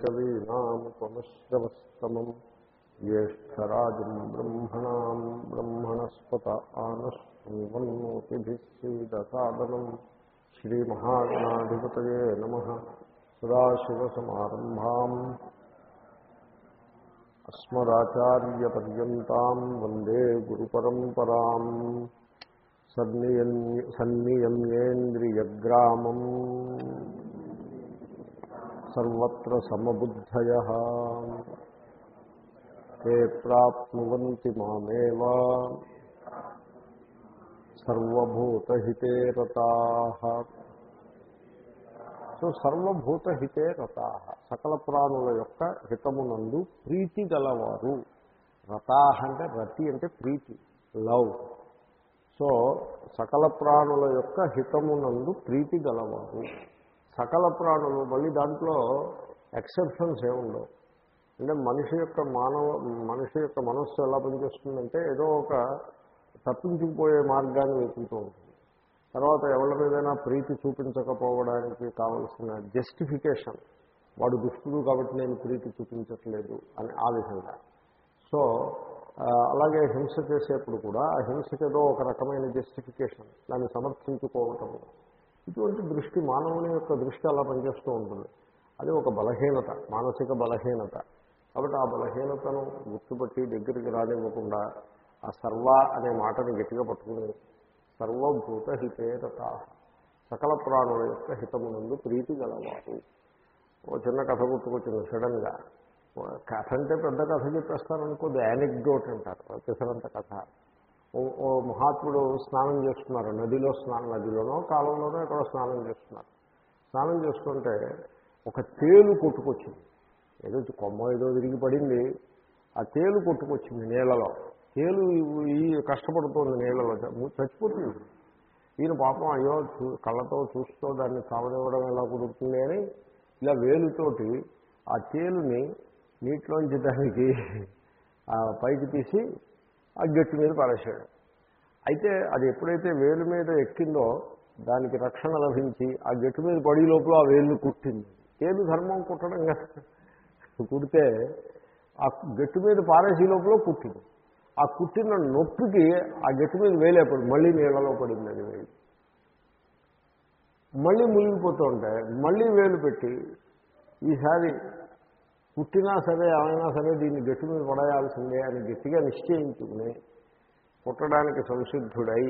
కవీనాం పమశ్రవస్తమం జ్యేష్టరాజం బ్రహ్మణాం బ్రహ్మణస్పత ఆనశ్వన్మోతిభిశ్రీదసాదనం శ్రీమహాగణాధిపతయే నమ సదాశివసమారంభాం అస్మదాచార్యపర్యంతం వందే గురుపరంపరాం సన్నియమ్యేంద్రియగ్రామం సర్వత్ర సమబుద్ధయ. ఏ ప్రాప్నువంతి మామేవా. సర్వభూతహితే రథా సో సర్వభూతహితే రథా సకల ప్రాణుల యొక్క హితమునందు ప్రీతి గలవారు. రతా అంటే రతి అంటే ప్రీతి లవ్. సో సకల ప్రాణుల యొక్క హితమునందు ప్రీతి గలవారు. సకల ప్రాణులు మళ్ళీ దాంట్లో ఎక్సెప్షన్స్ ఏముండవు. అంటే మనిషి యొక్క మానవ మనిషి యొక్క మనస్సు ఎలా పనిచేస్తుందంటే ఏదో ఒక తప్పించుకుపోయే మార్గాన్ని వెతుకుతూ ఉంటుంది. తర్వాత ఎవరి మీదైనా ప్రీతి చూపించకపోవడానికి కావలసిన జస్టిఫికేషన్ వాడు దుష్టుడు కాబట్టి నేను ప్రీతి చూపించట్లేదు అని ఆ విధంగా. సో అలాగే హింస చేసేప్పుడు కూడా ఆ హింసకి ఏదో ఒక రకమైన జస్టిఫికేషన్ దాన్ని సమర్థించుకోవటము. ఇటువంటి దృష్టి మానవుని యొక్క దృష్టి అలా పనిచేస్తూ ఉంటుంది. అది ఒక బలహీనత మానసిక బలహీనత. కాబట్టి ఆ బలహీనతను గుర్తుపట్టి దగ్గరికి రానివ్వకుండా ఆ సర్వ అనే మాటని గట్టిగా పట్టుకుని సర్వభూత హితేరత సకల ప్రాణుల యొక్క హితమునందు ప్రీతి గలవారు. ఓ చిన్న కథ గుర్తుకొచ్చింది సడన్గా. కథ అంటే పెద్ద కథ చెప్పేస్తారనుకోది యానిక్డోట్ అంటారు. పిసరంత కథ. ఓ మహాత్ముడు స్నానం చేస్తున్నారు. నదిలో స్నానం నదిలోనో కాలంలోనో ఎక్కడో స్నానం చేస్తున్నారు. స్నానం చేస్తుంటే ఒక తేలు కొట్టుకొచ్చింది. ఏదో కొమ్మ ఏదో విరిగి పడింది. ఆ తేలు కొట్టుకొచ్చింది నీళ్ళలో తేలు ఈ కష్టపడుతోంది నీళ్ళలో చచ్చిపోతుంది. ఈయన పాపం అయ్యో కళ్ళతో చూస్తూ దాన్ని చావనివ్వడం ఎలా కుదురుతుంది అని ఇలా వేలుతోటి ఆ తేలుని నీటిలోంచి దానికి పైకి తీసి ఆ గట్టి మీద పారేశాడు అయితే అది ఎప్పుడైతే వేలు మీద ఎక్కిందో దానికి రక్షణ లభించి ఆ గట్టు మీద పడి లోపల ఆ వేలు కుట్టింది. ఏది ధర్మం కుట్టడం కదా. కుడితే ఆ గట్టు మీద పారేసీ లోపల కుట్టింది. ఆ కుట్టిన నొప్పికి ఆ గట్టి మీద వేలేపడు మళ్ళీ నీళ్ళలో పడింది అది వేలు. మళ్ళీ మునిగిపోతూ ఉంటే మళ్ళీ వేలు పెట్టి ఈసారి పుట్టినా సరే ఏమైనా సరే దీన్ని గట్టి మీద పడేయాల్సిందే అని గట్టిగా నిశ్చయించుకుని పుట్టడానికి సంసిద్ధుడై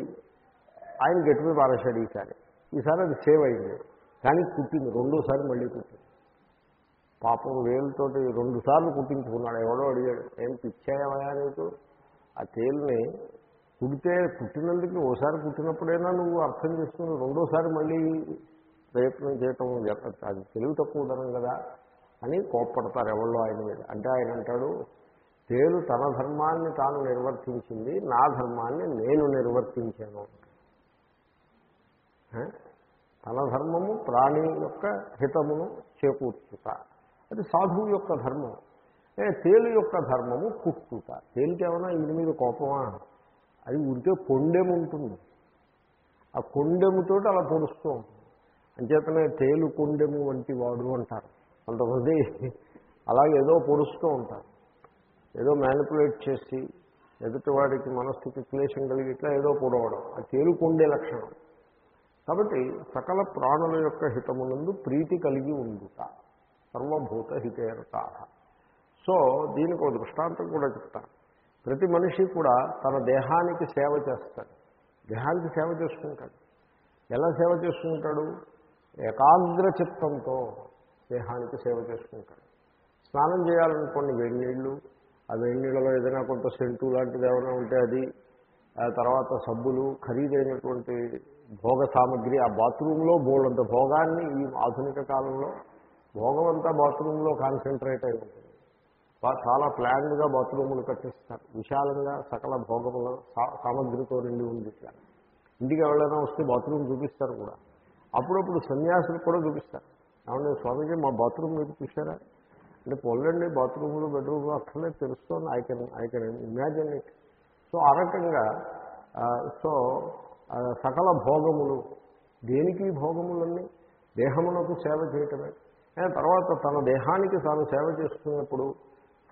ఆయన గట్టి మీద పారేశాడు ఈసారి. ఈసారి అది సేవ్ అయింది. కానీ కుట్టింది రెండోసారి మళ్ళీ కుట్టింది పాపం వేలుతోటి రెండుసార్లు కుట్టించుకున్నాడు ఎవడో అడిగాడు ఏం పిచ్చాయమయా నీకు? ఆ తేలుని కుడితే పుట్టినందుకు ఓసారి పుట్టినప్పుడైనా నువ్వు అర్థం చేసుకుని రెండోసారి మళ్ళీ ప్రయత్నం చేయటం అది తెలివి తక్కువ ఉండడం కదా. అని కోప్పడతారు ఎవరో ఆయన మీద. అంటే ఆయన అంటాడు తేలు తన ధర్మాన్ని తాను నిర్వర్తించింది నా ధర్మాన్ని నేను నిర్వర్తించాను. తన ధర్మము ప్రాణి యొక్క హితమును చేకూర్చుట. అది సాధువు యొక్క ధర్మం. తేలు యొక్క ధర్మము కుట్టుట తేలికేమైనా ఇది ఇంటి మీద కోపమా? అది ఉడికే కొండెముంటుంది ఆ కొండెముతో అలా పొడుస్తూ ఉంటుంది. అంచేతనే తేలు కొండెము వంటి వాడు అంటారు. కొంతమంది అలాగే ఏదో పొడుస్తూ ఉంటారు. ఏదో మ్యానిపులేట్ చేసి ఎదుటివాడికి మనస్థితి క్లేశం కలిగి ఇట్లా ఏదో పొడవడం. అది తేలుకుండే లక్షణం. కాబట్టి సకల ప్రాణుల యొక్క హితమునందు ప్రీతి కలిగి ఉండుట. సర్వభూత హితేరత. సో దీనికి ఒక దృష్టాంతం కూడా చెప్తాను. ప్రతి మనిషి కూడా తన దేహానికి సేవ చేస్తాడు. దేహానికి సేవ చేసుకుంటాడు ఎలా సేవ చేసుకుంటాడు ఏకాగ్ర చిత్తంతో దేహానికి సేవ చేసుకుంటాడు స్నానం చేయాలనుకోండి వేడి నీళ్ళు ఆ వేడి నీళ్ళలో ఏదైనా కొంత సెంటు లాంటిది ఏమైనా ఉంటే అది ఆ తర్వాత సబ్బులు ఖరీదైనటువంటి భోగ సామగ్రి ఆ బాత్రూంలో బోళ్ళంత భోగాన్ని ఈ ఆధునిక కాలంలో భోగం అంతా బాత్రూంలో కాన్సన్ట్రేట్ అయి ఉంటుంది. చాలా ప్లాన్డ్గా బాత్రూములు కట్టిస్తారు. విశాలంగా సకల భోగముల సామగ్రితో నిండి ఉంది ఇట్లా ఇంటికి ఎవరైనా వస్తే బాత్రూమ్ చూపిస్తారు కూడా. అప్పుడప్పుడు సన్యాసులు కూడా చూపిస్తారు. ఏమన్నా స్వామీజీ మా బాత్రూమ్ మీరు చూసారా అంటే పొల్లండి బాత్రూములు బెడ్రూమ్లు అక్కర్లేదు తెలుస్తుంది. I can I can imagine it so ఆ రకంగా సో సకల భోగములు. దేనికి భోగములన్నీ దేహమునకు సేవ చేయటమే. తర్వాత తన దేహానికి తాను సేవ చేసుకున్నప్పుడు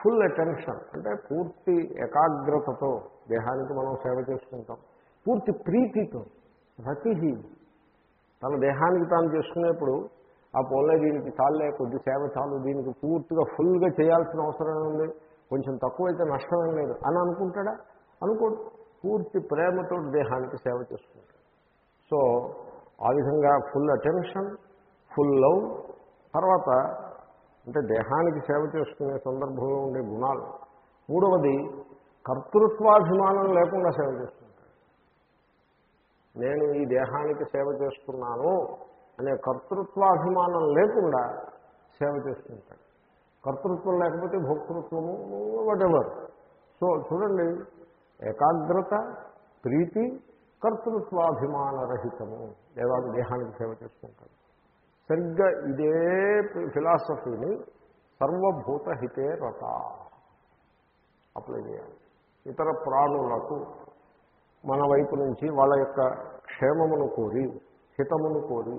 ఫుల్ అటెన్షన్ అంటే పూర్తి ఏకాగ్రతతో దేహానికి మనం సేవ చేసుకుంటాం. పూర్తి ప్రీతితో రతిహి తన దేహానికి తాను చేసుకునేప్పుడు ఆ పోలే దీనికి చాలే కొద్ది సేవ చాలు దీనికి పూర్తిగా ఫుల్గా చేయాల్సిన అవసరం ఉంది కొంచెం తక్కువైతే నష్టమేం లేదు. అని అనుకుంటాడా? అనుకోడు. పూర్తి ప్రేమతో దేహానికి సేవ చేసుకుంటాడు. సో ఆ విధంగా ఫుల్ అటెన్షన్ ఫుల్ లవ్ తర్వాత అంటే దేహానికి సేవ చేసుకునే సందర్భంలో ఉండే గుణాలు. మూడవది కర్తృత్వాభిమానం లేకుండా సేవ చేసుకుంటాడు నేను ఈ దేహానికి సేవ చేస్తున్నాను. అనే కర్తృత్వాభిమానం లేకుండా సేవ చేస్తుంటాడు. కర్తృత్వం లేకపోతే భోక్తృత్వము వాటెవర్ సో చూడండి ఏకాగ్రత ప్రీతి కర్తృత్వాభిమానరహితము. దేవాది దేహానికి సేవ చేసుకుంటాడు సరిగ్గా ఇదే ఫిలాసఫీని సర్వభూత హితే రత అప్లై చేయాలి. ఇతర ప్రాణులకు మన వైపు నుంచి వాళ్ళ యొక్క క్షేమమును కోరి హితమును కోరి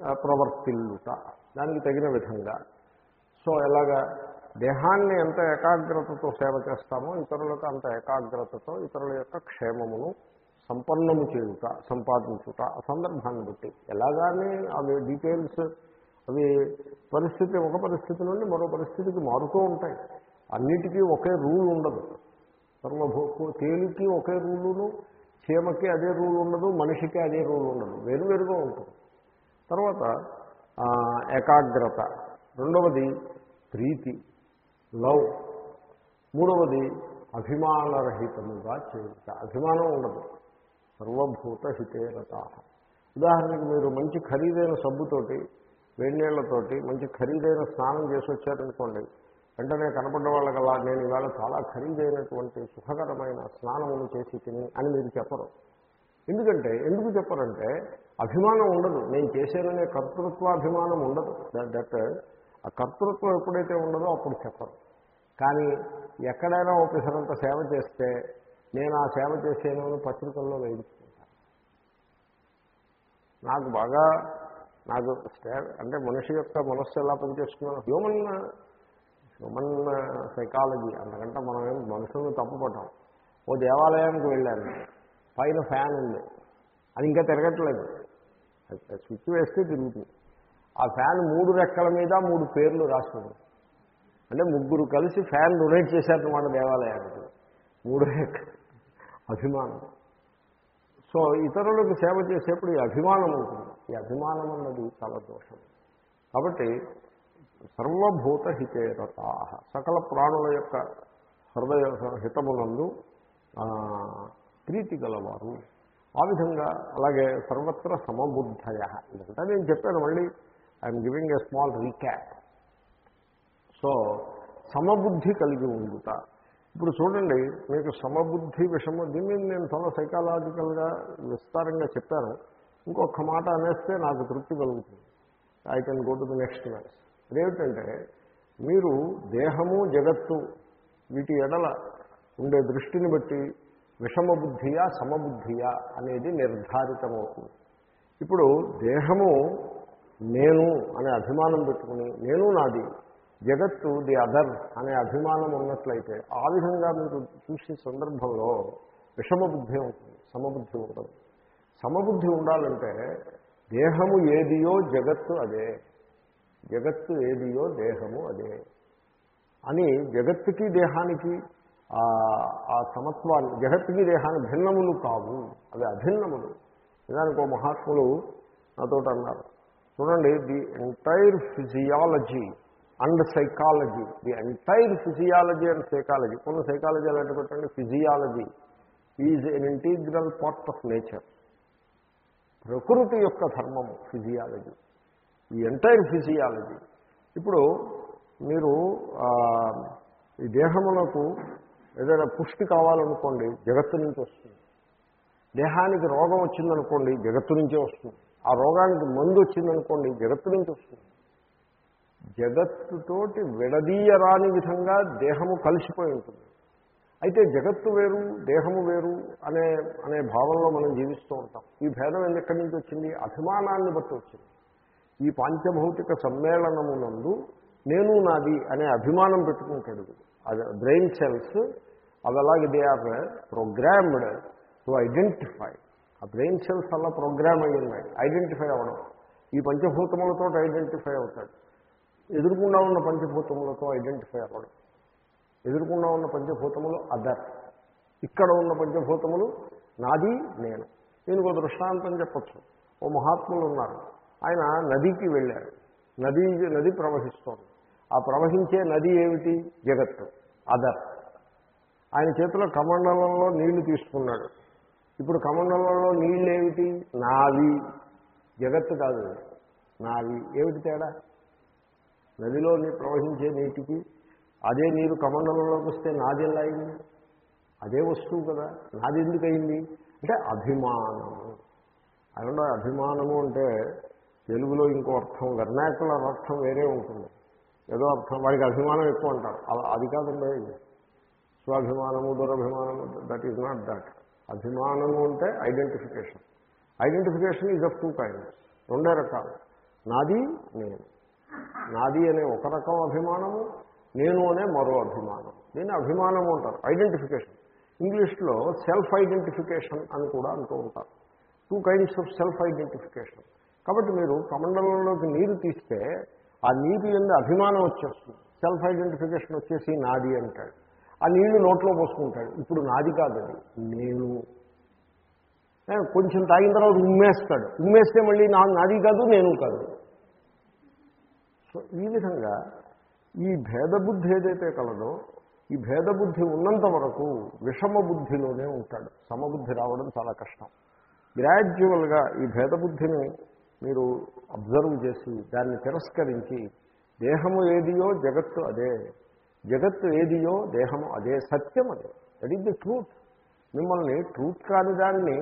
ప్రవర్తిల్లుట. దానికి తగిన విధంగా. సో ఎలాగా దేహాన్ని ఎంత ఏకాగ్రతతో సేవ చేస్తామో ఇతరులకు అంత ఏకాగ్రతతో ఇతరుల యొక్క క్షేమమును సంపన్నము చేయుట సంపాదించుట ఆ సందర్భాన్ని బట్టి. ఎలాగానే అవి డీటెయిల్స్ అవి పరిస్థితి ఒక పరిస్థితి నుండి మరో పరిస్థితికి మారుతూ ఉంటాయి. అన్నిటికీ ఒకే రూల్ ఉండదు. సర్వభూ తేలికి ఒకే రూలును చీమకి అదే రూల్ ఉండదు మనిషికి అదే రూల్ ఉండదు. వేరువేరుగా ఉంటుంది. తర్వాత ఏకాగ్రత. రెండవది ప్రీతి లవ్. మూడవది అభిమానరహితముగా చేయుట. అభిమానం ఉండదు. సర్వభూత హితేరత ఉదాహరణకి మీరు మంచి ఖరీదైన సబ్బుతోటి వేడినీళ్ళతోటి మంచి ఖరీదైన స్నానం చేసి వచ్చారనుకోండి వెంటనే కనపడ్డ వాళ్ళకల్లా నేను ఇవాళ చాలా ఖరీదైనటువంటి సుఖకరమైన స్నానమును చేసి తిని అని మీరు చెప్పరు. ఎందుకంటే ఎందుకు చెప్పరంటే అభిమానం ఉండదు. నేను చేశాననే కర్తృత్వాభిమానం ఉండదు. దట్ ఆ కర్తృత్వం ఎప్పుడైతే ఉండదో అప్పుడు చెప్పరు. కానీ ఎక్కడైనా ఓపెసరంత సేవ చేస్తే నేను ఆ సేవ చేసేను పత్రికల్లో వేయించుకుంటాను నాకు బాగా నాకు అంటే మనిషి యొక్క మనస్సు ఎలా పనిచేస్తున్నాను హ్యూమన్ హ్యూమన్ సైకాలజీ అంతకంటే మనం ఏం మనుషులను తప్పుపట్టాం. ఓ దేవాలయానికి వెళ్ళాను. పైన ఫ్యాన్ ఉంది. అది ఇంకా తిరగట్లేదు. స్విచ్ వేస్తే తిరుగుతుంది. ఆ ఫ్యాన్ మూడు రెక్కల మీద మూడు పేర్లు రాస్తుంది. అంటే ముగ్గురు కలిసి ఫ్యాన్ డొనేట్ చేశారన్నమాట దేవాలయానికి. మూడు రెక్కలు. అభిమానం. సో ఇతరులకు సేవ చేసేప్పుడు ఈ అభిమానం ఉంటుంది. ఈ అభిమానం అన్నది చాలా దోషం. కాబట్టి సర్వభూత హితేరత సకల ప్రాణుల యొక్క హృదయ హితమునందు ప్రీతి గలవారు ఆ విధంగా అలాగే సర్వత్ర సమబుద్ధయ. ఇదంతా నేను చెప్పాను మళ్ళీ I'm giving a small recap so సమబుద్ధి కలిగి ఉండుట. ఇప్పుడు చూడండి మీకు సమబుద్ధి విషము దీన్ని నేను చాలా సైకాలజికల్గా విస్తారంగా చెప్పాను. ఇంకొక మాట అనేస్తే నాకు తృప్తి కలుగుతుంది. I can go to the next match అదేమిటంటే మీరు దేహము జగత్తు వీటి ఎడల ఉండే దృష్టిని బట్టి విషమ బుద్ధియా సమబుద్ధియా అనేది నిర్ధారితమవుతుంది. ఇప్పుడు దేహము నేను అనే అభిమానం పెట్టుకుని నేను నాది జగత్తు ది అదర్ అనే అభిమానం ఉన్నట్లయితే ఆ విధంగా మీరు చూసే సందర్భంలో విషమ బుద్ధి ఉంటుంది సమబుద్ధి ఉండదు. సమబుద్ధి ఉండాలంటే దేహము ఏదియో జగత్తు అదే జగత్తు ఏదియో దేహము అదే అని జగత్తుకి దేహానికి ఆ సమత్వాన్ని జగత్తుకి దేహాన్ని భిన్నములు కావు అవి అభిన్నములు. నిజానికి ఓ మహాత్ములు నాతో అన్నారు. చూడండి the entire physiology and psychology the entire physiology and psychology కొన్ని సైకాలజీ అలాంటి పెట్టండి physiology is an integral part of nature ప్రకృతి యొక్క ధర్మము ఫిజియాలజీ ఈ ఎంటైర్ ఫిజియాలజీ ఇప్పుడు మీరు ఈ దేహములకు ఏదైనా పుష్టి కావాలనుకోండి జగత్తు నుంచి వస్తుంది. దేహానికి రోగం వచ్చిందనుకోండి జగత్తు నుంచే వస్తుంది. ఆ రోగానికి మందు వచ్చిందనుకోండి జగత్తు నుంచి వస్తుంది. జగత్తుతోటి విడదీయరాని విధంగా దేహము కలిసిపోయి ఉంటుంది. అయితే జగత్తు వేరు దేహము వేరు అనే అనే భావంలో మనం జీవిస్తూ ఉంటాం. ఈ భేదం ఎక్కడి నుంచి వచ్చింది? అభిమానాన్ని బట్టి వచ్చింది. ఈ పాంచభౌతిక సమ్మేళనమునందు నేను నాది అనే అభిమానం పెట్టుకుంటాడు అది బ్రెయిన్ సెల్స్ అవి అలాగే they are programmed to identify ఆ బ్రెయిన్ సెల్స్ అలా ప్రోగ్రామ్ అయి ఉన్నాయి. ఐడెంటిఫై అవ్వడం. ఈ పంచభూతములతో ఐడెంటిఫై అవుతాడు. ఎదురుకుండా ఉన్న పంచభూతములతో ఐడెంటిఫై అవ్వడం. ఎదురుకుండా ఉన్న పంచభూతములు అదర్ ఇక్కడ ఉన్న పంచభూతములు నాది నేను. నేను ఒక దృష్టాంతం చెప్పచ్చు. ఓ మహాత్ములు ఉన్నారు. ఆయన నదికి వెళ్ళారు. నది నది ప్రవహిస్తోంది. ఆ ప్రవహించే నది ఏమిటి? జగత్తు. అదర్ ఆయన చేతిలో కమండలంలో నీళ్ళు తీసుకున్నాడు. ఇప్పుడు కమండలంలో నీళ్ళు ఏమిటి నావి. జగత్తు కాదు. నావి. ఏమిటి తేడా? నదిలో ప్రవహించే నీటికి అదే నీరు కమండలంలోకి వస్తే నాది అయింది? అదే వస్తువు కదా. నాది ఎందుకు అయింది? అంటే అభిమానము అలా అభిమానము అంటే తెలుగులో ఇంకో అర్థం వెర్నాకుల అర్థం వేరే ఉంటుంది. ఏదో అర్థం వాడికి అభిమానం ఎక్కువ అంటారు. అలా- అది కాదండి. స్వాభిమానము దురభిమానము దట్ ఈజ్ నాట్ దట్ అభిమానము అంటే identification identification is of two kinds రెండే రకాలు. నాది నేను. నాది అనే ఒక రకం అభిమానము నేను అనే మరో అభిమానం. దీన్ని అభిమానము అంటారు. ఐడెంటిఫికేషన్ ఇంగ్లీష్లో సెల్ఫ్ ఐడెంటిఫికేషన్ అని కూడా అంటూ ఉంటారు. Two kinds of self identification కాబట్టి మీరు కమండలంలోకి నీరు తీస్తే ఆ నీరు ఎందు అభిమానం వచ్చేస్తుంది. సెల్ఫ్ ఐడెంటిఫికేషన్ వచ్చేసి నాది అంటాడు ఆ నీళ్ళు నోట్లో పోసుకుంటాడు. ఇప్పుడు నాది కాదు అది నేను కొంచెం తాగిన తర్వాత ఉమ్మేస్తాడు. ఉమ్మేస్తే మళ్ళీ నా నాది కాదు నేను కాదు. సో ఈ విధంగా ఈ భేదబుద్ధి ఏదైతే కలదో ఈ భేదబుద్ధి ఉన్నంత వరకు విషమ బుద్ధిలోనే ఉంటాడు. సమబుద్ధి రావడం చాలా కష్టం. గ్రాడ్యువల్గా ఈ భేదబుద్ధిని మీరు అబ్జర్వ్ చేసి దాన్ని తిరస్కరించి దేహము ఏదియో జగత్తు అదే. జగత్తు ఏదియో దేహము అదే సత్యం అదే. దట్ ఈస్ ది ట్రూత్ మిమ్మల్ని ట్రూత్ కాని దాన్ని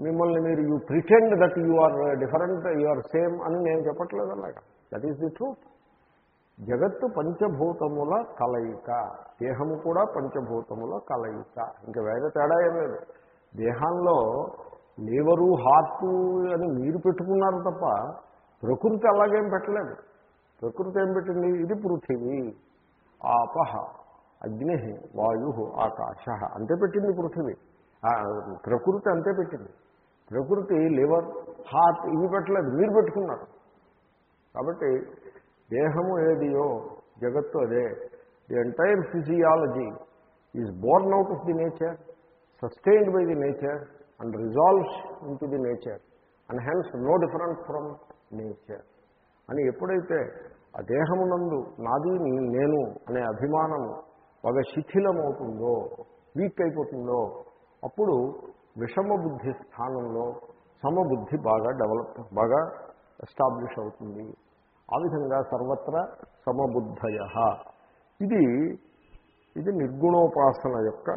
మిమ్మల్ని మీరు you pretend that you are different you are same అని నేను చెప్పట్లేదు అలాగా. దట్ ఈస్ ది ట్రూత్ జగత్తు పంచభూతముల కలయిక. దేహము కూడా పంచభూతముల కలయిక. ఇంకా వేరే తేడా ఏం లేదు. దేహంలో లేవరు హార్ట్ అని మీరు పెట్టుకున్నారు తప్ప ప్రకృతి అలాగేం పెట్టలేదు. ప్రకృతి ఏం పెట్టింది? ఇది పృథివీ. ఆపహ అగ్ని వాయు ఆకాశ అంతే పెట్టింది పృథివీ. ప్రకృతి అంతే పెట్టింది. ప్రకృతి లివర్ హార్ట్ ఇవి పెట్టలేదు మీరు పెట్టుకున్నారు. కాబట్టి దేహము ఏదియో జగత్తు అదే. The entire physiology is born out of the nature sustained by the nature and resolves into the nature and hence no different from nature అని ఎప్పుడైతే ఆ దేహమునందు నాది నేను అనే అభిమానము బాగా శిథిలమవుతుందో వీక్ అయిపోతుందో అప్పుడు విషమ బుద్ధి స్థానంలో సమబుద్ధి బాగా డెవలప్ బాగా ఎస్టాబ్లిష్ అవుతుంది. ఆ విధంగా సర్వత్రా సమబుద్ధయ. ఇది ఇది నిర్గుణోపాసన యొక్క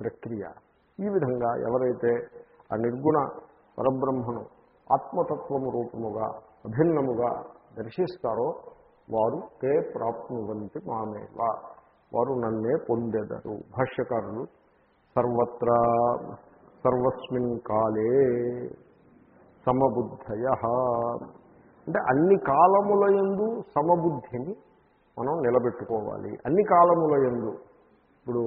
ప్రక్రియ. ఈ విధంగా ఎవరైతే ఆ నిర్గుణ పరబ్రహ్మను ఆత్మతత్వము రూపముగా అభిన్నముగా దర్శిస్తారో వారు తే ప్రాప్నువంతి మామేవ. వారు నన్నే పొందెదరు. భాష్యకారులు సర్వత్రా సర్వస్మిన్ కాలే సమబుద్ధయ. అంటే అన్ని కాలముల యందు సమబుద్ధిని మనం నిలబెట్టుకోవాలి. అన్ని కాలముల యందు. ఇప్పుడు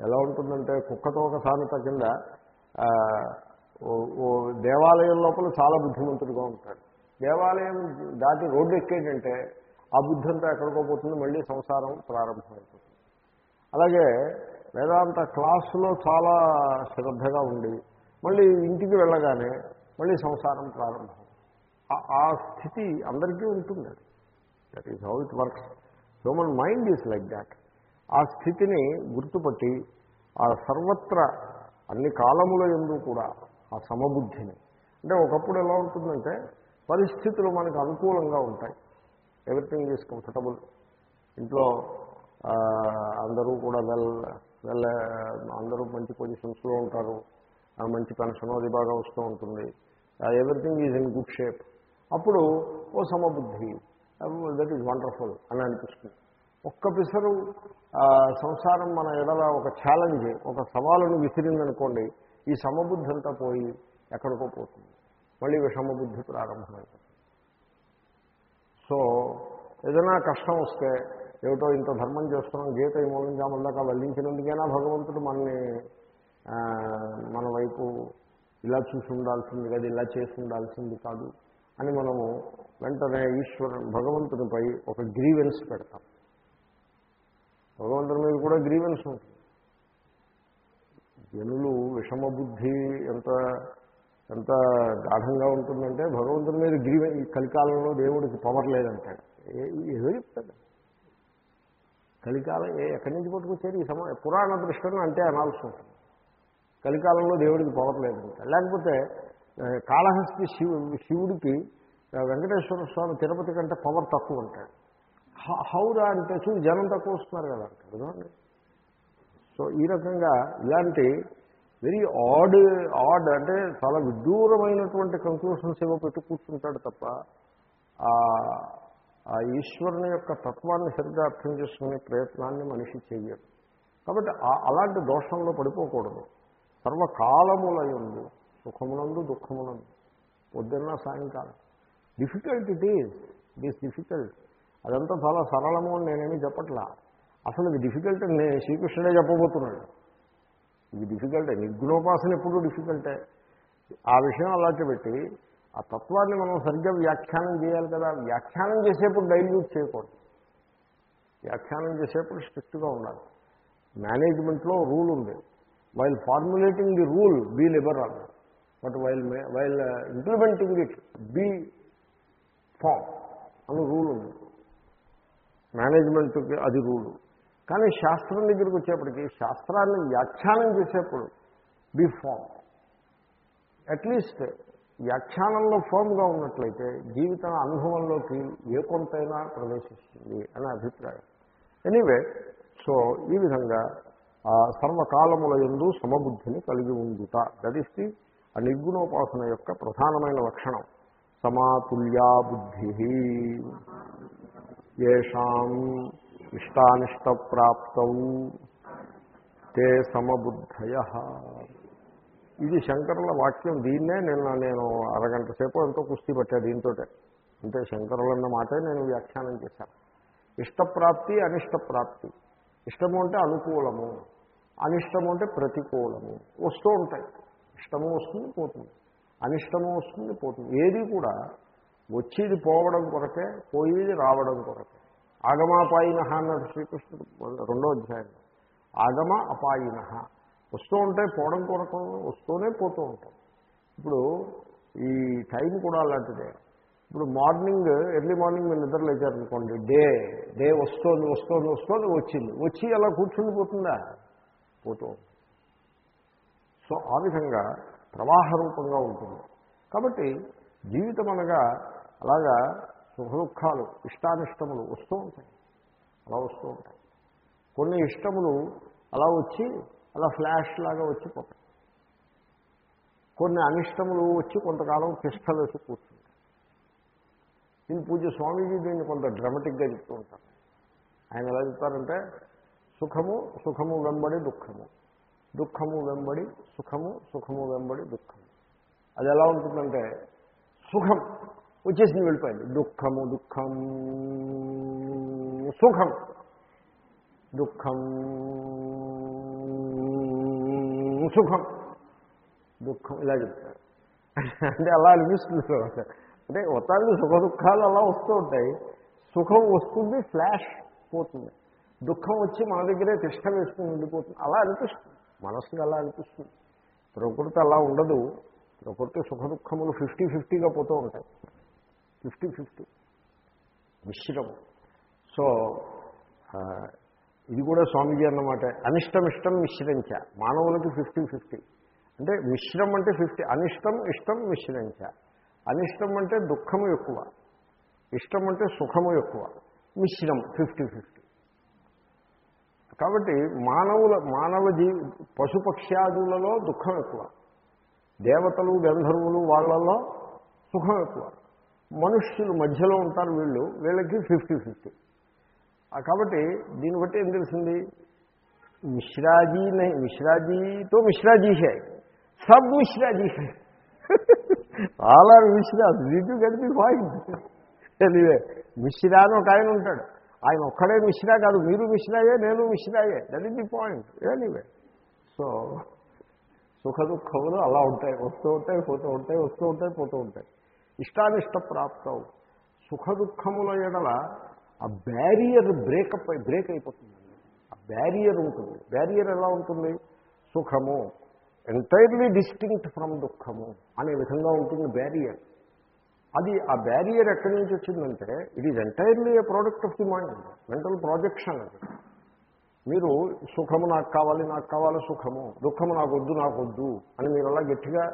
ఎలా ఉంటుందంటే కుక్కతో ఒక సామెత కింద దేవాలయం లోపల చాలా బుద్ధిమంతుడిగా ఉంటాడు. దేవాలయం దాటి రోడ్డు ఎక్కేటంటే ఆ బుద్ధి అంతా ఎక్కడికో పోతుంది మళ్ళీ సంసారం ప్రారంభమైపోతుంది. అలాగే వేదాంత క్లాసులో చాలా శ్రద్ధగా ఉండి మళ్ళీ ఇంటికి వెళ్ళగానే మళ్ళీ సంసారం ప్రారంభం. ఆ- స్థితి అందరికీ ఉంటుంది that is how it works human mind is like that ఆ స్థితిని గుర్తుపట్టి ఆ సర్వత్ర అన్ని కాలముల ఎందు కూడా ఆ సమబుద్ధిని. అంటే ఒకప్పుడు ఎలా ఉంటుందంటే పరిస్థితులు మనకు అనుకూలంగా ఉంటాయి. ఎవ్రీథింగ్ ఈజ్ కంఫర్టబుల్ ఇంట్లో అందరూ కూడా వెల్ వెల్ అందరూ మంచి పొజిషన్స్లో ఉంటారు. మంచి పెన్షన్ అది బాగా వస్తూ ఉంటుంది. Everything is in good shape అప్పుడు ఓ సమబుద్ధి. దట్ ఈజ్ వండర్ఫుల్ అని అనిపిస్తుంది. ఒక్క పిసరు సంసారం మన ఎడల ఒక ఛాలెంజ్ ఒక సవాలును విసిరిందనుకోండి ఈ సమబుద్ధి అంతా పోయి ఎక్కడికో పోతుంది. మళ్ళీ విషమబుద్ధి ప్రారంభమవుతుంది సో ఏదైనా కష్టం వస్తే ఏమిటో ఇంత ధర్మం చేస్తున్నాం గీత ఈ మూలం జామల్దాకా వల్లించినందుకైనా భగవంతుడు మనని మన వైపు ఇలా చూసి ఉండాల్సింది కదా ఇలా చేసి ఉండాల్సింది కాదు అని మనము వెంటనే ఈశ్వరు భగవంతునిపై ఒక గ్రీవెన్స్ పెడతాం. భగవంతుని మీద కూడా గ్రీవెన్స్ ఉంటుంది. జనులు విషమబుద్ధి ఎంత ఎంత గాఢంగా ఉంటుందంటే భగవంతుని మీద గ్రీవె ఈ కలికాలంలో దేవుడికి పవర్ లేదంటాడు. ఏదో చెప్తాడు. కలికాలం ఏ ఎక్కడి నుంచి పట్టుకొచ్చారు? ఈ సమయం పురాణ దృష్టిని అంటే అనాల్సి ఉంటుంది. కలికాలంలో దేవుడికి పవర్ లేదంట లేకపోతే కాళహస్తి శివు శివుడికి వెంకటేశ్వర స్వామి తిరుపతి కంటే పవర్ తక్కువ ఉంటాడు హ- హౌరా అంటే చూసి జనం తక్కువ వస్తున్నారు కదా అంటాడు. సో ఈ రకంగా ఇలాంటి వెరీ ఆడ్ ఆడ్ అంటే చాలా విదూరమైనటువంటి కంక్లూషన్స్ ఏవో పెట్టి కూర్చుంటాడు తప్ప ఆ- ఈశ్వరుని యొక్క తత్వాన్ని సరిగ్గా అర్థం చేసుకునే ప్రయత్నాన్ని మనిషి చెయ్యడు కాబట్టి అలాంటి దోషంలో పడిపోకూడదు. సర్వకాలములయందు సుఖమునందు దుఃఖమునందు పొద్దున్న సాయంకాలం. Difficult it is it is difficult అదంతా చాలా సరళము అని నేనేమీ చెప్పట్లా. అసలు ఇది డిఫికల్ట్ అని నేను శ్రీకృష్ణుడే చెప్పబోతున్నాడు. ఇది డిఫికల్టే. నిర్గుణోపాసన ఎప్పుడూ డిఫికల్టే. ఆ విషయం అలాంటి పెట్టి ఆ తత్వాన్ని మనం సరిగ్గా వ్యాఖ్యానం చేయాలి కదా. వ్యాఖ్యానం చేసేప్పుడు డైల్యూట్ చేయకూడదు. వ్యాఖ్యానం చేసేప్పుడు స్ట్రిక్ట్గా ఉండాలి. మేనేజ్మెంట్లో రూల్ ఉంది. While formulating the rule be liberal but while while implementing it be firm అని రూల్ ఉంది. మేనేజ్మెంట్కి అది రూలు. కానీ శాస్త్రం దగ్గరికి వచ్చేప్పటికీ శాస్త్రాన్ని వ్యాఖ్యానం చేసేప్పుడు బి ఫామ్ అట్లీస్ట్ వ్యాఖ్యానంలో ఫామ్గా ఉన్నట్లయితే జీవిత అనుభవంలోకి ఏ కొంతైనా ప్రవేశిస్తుంది అనే అభిప్రాయం. ఎనీవే సో ఈ విధంగా ఆ సర్వకాలముల ఎందు సమబుద్ధిని కలిగి ఉండుట దట్ ది ఆ నిర్గుణోపాసన యొక్క ప్రధానమైన లక్షణం. సమాతుల్యా బుద్ధి ఏషాం ఇష్టానిష్టప్రాప్తౌ. తే సమబుద్ధయ. ఇది శంకరుల వాక్యం. దీన్నే నిన్న నేను అరగంట సేపు ఎంతో కుస్తీ పట్టా దీంతో అంటే శంకరులన్న మాటే నేను వ్యాఖ్యానం చేశాను ఇష్టప్రాప్తి అనిష్టప్రాప్తి. ఇష్టము అంటే అనుకూలము. అనిష్టము అంటే ప్రతికూలము. వస్తూ ఉంటాయి. ఇష్టము వస్తుంది పోతుంది. అనిష్టము వస్తుంది పోతుంది. ఏది కూడా వచ్చేది పోవడం కొరకే పోయేది రావడం కొరకే. ఆగమాపాయిన అన్నాడు శ్రీకృష్ణుడు. రెండో అధ్యాయం. ఆగమ అపాయిన. వస్తూ ఉంటాయి పోవడం కొరకు వస్తూనే పోతూ ఉంటాం. ఇప్పుడు ఈ టైం కూడా అలాంటిదే. ఇప్పుడు మార్నింగ్ ఎర్లీ మార్నింగ్ మీరు నిద్ర లేచారనుకోండి డే డే వస్తోంది వస్తోంది వస్తోంది వచ్చింది. వచ్చి అలా కూర్చుని పోతుందా? పోతూ సో ఆ విధంగా ప్రవాహ రూపంగా ఉంటుంది. కాబట్టి జీవితం అనగా అలాగా సుఖ దుఃఖాలు ఇష్టానిష్టములు వస్తూ ఉంటాయి. అలా వస్తూ ఉంటాయి. కొన్ని ఇష్టములు అలా వచ్చి అలా ఫ్లాష్ లాగా వచ్చి పోతాయి. కొన్ని అనిష్టములు వచ్చి కొంతకాలం తిష్ట వేసి కూర్చుంటాయి. దీని పూజ స్వామీజీ దీన్ని కొంత డ్రమటిక్గా చెప్తూ ఉంటారు. ఆయన ఎలా చెప్తారంటే సుఖము సుఖము వెంబడి దుఃఖము. దుఃఖము వెంబడి సుఖము సుఖము వెంబడి దుఃఖము. అది ఎలా ఉంటుందంటే సుఖం వచ్చేసింది వెళ్ళిపోయింది. దుఃఖము దుఃఖం సుఖం. దుఃఖం సుఖం. దుఃఖం ఇలా చెప్తారు. అంటే అలా అనిపిస్తుంది అంటే మొత్తానికి సుఖ దుఃఖాలు అలా వస్తూ ఉంటాయి. సుఖం వస్తుంది ఫ్లాష్ పోతుంది. దుఃఖం వచ్చి మన దగ్గరే తిష్ట వేసుకుని ఉండిపోతుంది. అలా అనిపిస్తుంది. మనస్సుకి అలా అనిపిస్తుంది. ప్రకృతి అలా ఉండదు. ప్రకృతి సుఖ దుఃఖములు ఫిఫ్టీ ఫిఫ్టీగా పోతూ ఉంటాయి. ఫిఫ్టీ ఫిఫ్టీ మిశ్రమం. సో ఇది కూడా స్వామీజీ అన్నమాట. అనిష్టం ఇష్టం మిశ్రించ. మానవులకి ఫిఫ్టీ ఫిఫ్టీ. అంటే మిశ్రం అంటే ఫిఫ్టీ. అనిష్టం ఇష్టం మిశ్రించ. అనిష్టం అంటే దుఃఖము ఎక్కువ. ఇష్టం అంటే సుఖము ఎక్కువ. మిశ్రం ఫిఫ్టీ ఫిఫ్టీ. కాబట్టి మానవుల మానవ జీ పశుపక్ష్యాదులలో దుఃఖం ఎక్కువ. దేవతలు గంధర్వులు వాళ్ళల్లో సుఖం ఎక్కువ. మనుష్యులు మధ్యలో ఉంటారు వీళ్ళు వీళ్ళకి ఫిఫ్టీ ఫిఫ్టీ కాబట్టి దీన్ని బట్టి ఏం తెలిసింది? మిశ్రాజీ మిశ్రాజీతో మిశ్రాజీషే. సబ్ మిశ్రాజీషే. ఆల్ ఆర్ మిశ్రా దీటు గడిపి పాయింట్ తెలివే మిశ్రా అని ఒక ఆయన ఉంటాడు. ఆయన ఒక్కడే మిశ్రా కాదు మీరు మిశ్రాయే నేను మిశ్రాయే. That is the point anyway so సుఖ దుఃఖములు అలా ఉంటాయి వస్తూ ఉంటాయి పోతూ ఉంటాయి వస్తూ ఉంటాయి పోతూ ఉంటాయి. ఇష్టానిష్ట ప్రాప్తం సుఖ దుఃఖముల ఎడల ఆ బ్యారియర్ బ్రేకప్ అయి బ్రేక్ అయిపోతుంది. ఆ బ్యారియర్ ఉంటుంది. బ్యారియర్ ఎలా ఉంటుంది? సుఖము. ఎంటైర్లీ డిస్టింక్ట్ ఫ్రమ్ దుఃఖము అనే విధంగా ఉంటుంది బ్యారియర్ అది ఆ బ్యారియర్ ఎక్కడి నుంచి వచ్చిందంటే it is entirely a product of the mind mental projection అది. మీరు సుఖము నాకు కావాలి నాకు కావాలి సుఖము. దుఃఖము నాకు వద్దు నాకు వద్దు అని మీరు అలా గట్టిగా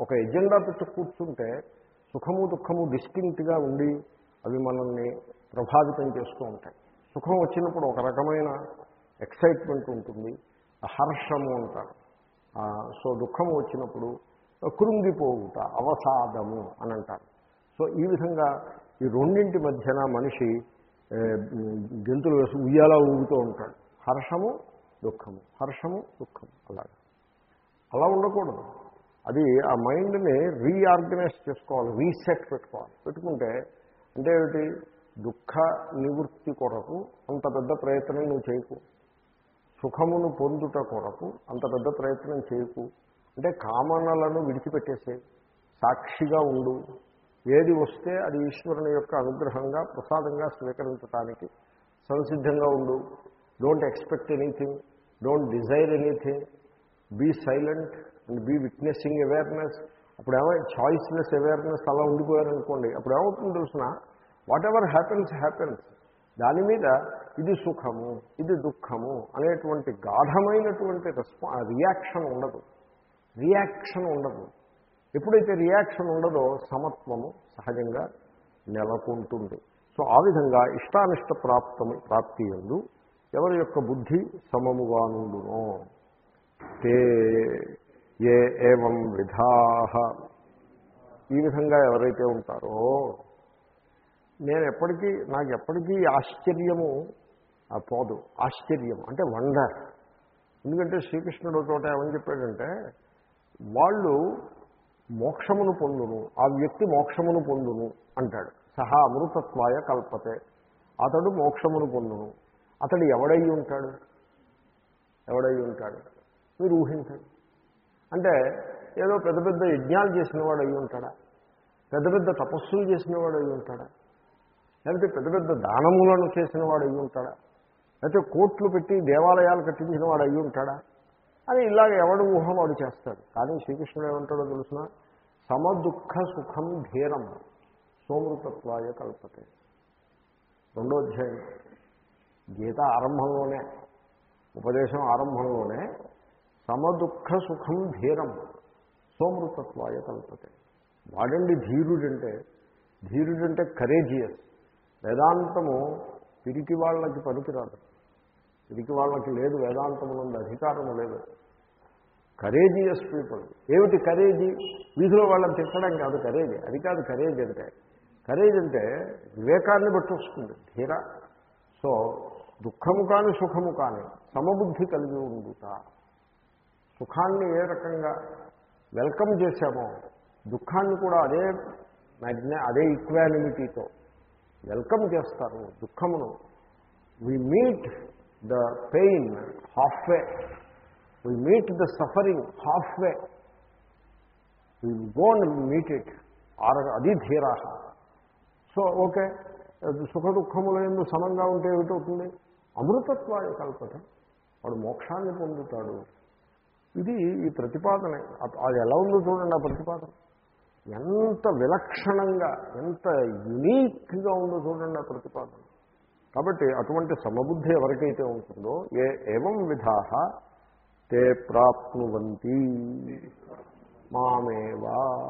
ఒక ఎజెండా పెట్టి కూర్చుంటే సుఖము దుఃఖము డిస్టింక్ట్గా ఉండి అవి మనల్ని ప్రభావితం చేస్తూ ఉంటాయి. సుఖం వచ్చినప్పుడు ఒక రకమైన ఎక్సైట్మెంట్ ఉంటుంది హర్షము అంటారు. సో దుఃఖము వచ్చినప్పుడు కృంగిపోవుట అవసాదము అని అంటారు. సో ఈ విధంగా ఈ రెండింటి మధ్యన మనిషి గెంతులు వేసి ఉయ్యాలా ఊగుతూ ఉంటాడు. హర్షము దుఃఖము హర్షము దుఃఖము అలాగే. అలా ఉండకూడదు. అది ఆ మైండ్ని రీఆర్గనైజ్ చేసుకోవాలి రీసెట్ పెట్టుకోవాలి. పెట్టుకుంటే అంటే ఏమిటి? దుఃఖ నివృత్తి కొరకు అంత పెద్ద ప్రయత్నం నువ్వు చేయకు. సుఖమును పొందుట కొరకు అంత పెద్ద ప్రయత్నం చేయకు. అంటే కామనలను విడిచిపెట్టేసే సాక్షిగా ఉండు. ఏది వస్తే అది ఈశ్వరుని యొక్క అనుగ్రహంగా ప్రసాదంగా స్వీకరించడానికి సంసిద్ధంగా ఉండు. Don't expect anything don't desire anything be silent and be witnessing awareness. అప్పుడు ఏమై చాయిస్లెస్ అవేర్నెస్ అలా ఉండిపోయారనుకోండి అప్పుడు ఏమవుతుందో తెలిసిన వాట్ ఎవర్ హ్యాపెన్స్ హ్యాపెన్స్. దాని మీద ఇది సుఖము ఇది దుఃఖము అనేటువంటి గాఢమైనటువంటి రెస్పా రియాక్షన్ ఉండదు. రియాక్షన్ ఉండదు. ఎప్పుడైతే రియాక్షన్ ఉండదో సమత్వము సహజంగా నెలకొంటుంది. సో ఆ విధంగా ఇష్టానిష్ట ప్రాప్తము ప్రాప్తి ఎందు ఎవరి యొక్క బుద్ధి సమముగా నుండునో తే ఏ ఏవం విధా. ఈ విధంగా ఎవరైతే ఉంటారో నేను ఎప్పటికీ నాకు ఎప్పటికీ ఆశ్చర్యము పోదు ఆశ్చర్యం అంటే వండర్. ఎందుకంటే శ్రీకృష్ణుడు చోట ఏమని చెప్పాడంటే వాళ్ళు మోక్షమును పొందును ఆ వ్యక్తి మోక్షమును పొందును అంటాడు. సహా అమృతత్వాయ కల్పతే. అతడు మోక్షమును పొందును. అతడు ఎవడై ఉంటాడు? ఎవడై ఉంటాడు? మీరు ఊహించండి. అంటే ఏదో పెద్ద పెద్ద యజ్ఞాలు చేసినవాడు అయి ఉంటాడా? పెద్ద పెద్ద తపస్సులు చేసినవాడు అయి ఉంటాడా? లేకపోతే పెద్ద పెద్ద దానములను చేసినవాడు అయి ఉంటాడా? లేకపోతే కోట్లు పెట్టి దేవాలయాలు కట్టించిన వాడు అయి ఉంటాడా? అని ఇలాగ ఎవడు ఊహం వాడు చేస్తాడు. కానీ శ్రీకృష్ణుడు ఏమంటాడో తెలుసిన? సమదుఃఖ సుఖం ధీరం సోమృతత్వాయ కల్పతే. రెండో అధ్యాయం. గీత ఆరంభంలోనే ఉపదేశం ఆరంభంలోనే సమదుఃఖ సుఖం ధీరం సోమృతత్వాయ కల్పతే. వాడండి ధీరుడంటే ధీరుడంటే కరేజియస్ వేదాంతము పిరికి వాళ్ళకి పనికిరాదు. పిరికి వాళ్ళకి లేదు వేదాంతమునందు అధికారము లేదు. కరేజియస్ పీపుల్ ఏమిటి కరేజీ వీధిలో వాళ్ళని తిట్టడం కాదు కరేజీ అది కాదు కరేజ్ అంటే. కరేజ్ అంటే వివేకాన్ని బట్టి వస్తుంది ధీర. సో దుఃఖము కాని సుఖము కాని సమబుద్ధి కలిగి ఉండుతా సుఖాన్ని ఏ రకంగా వెల్కమ్ చేశామో దుఃఖాన్ని కూడా అదే మ్యాగ్నా అదే ఈక్వాలిటీతో వెల్కమ్ చేస్తారు దుఃఖమును. We meet the pain half way we meet the suffering half way we gonna meet it or అది ధీరా సో ఓకే. సుఖ దుఃఖముల ఎందు సమంగా ఉంటే ఏమిటవుతుంది? అమృతత్వాన్ని కల్పత. వాడు మోక్షాన్ని పొందుతాడు. ఇది ఈ ప్రతిపాదన. అది ఎలా ఉందో చూడండి ఆ ప్రతిపాదన. ఎంత విలక్షణంగా ఎంత యునీక్గా ఉందో చూడండి ఆ ప్రతిపాదన. కాబట్టి అటువంటి సమబుద్ధి ఎవరికైతే ఉంటుందో ఏ ఏవం విధాహ తే ప్రాప్నువంతి. మామేవా.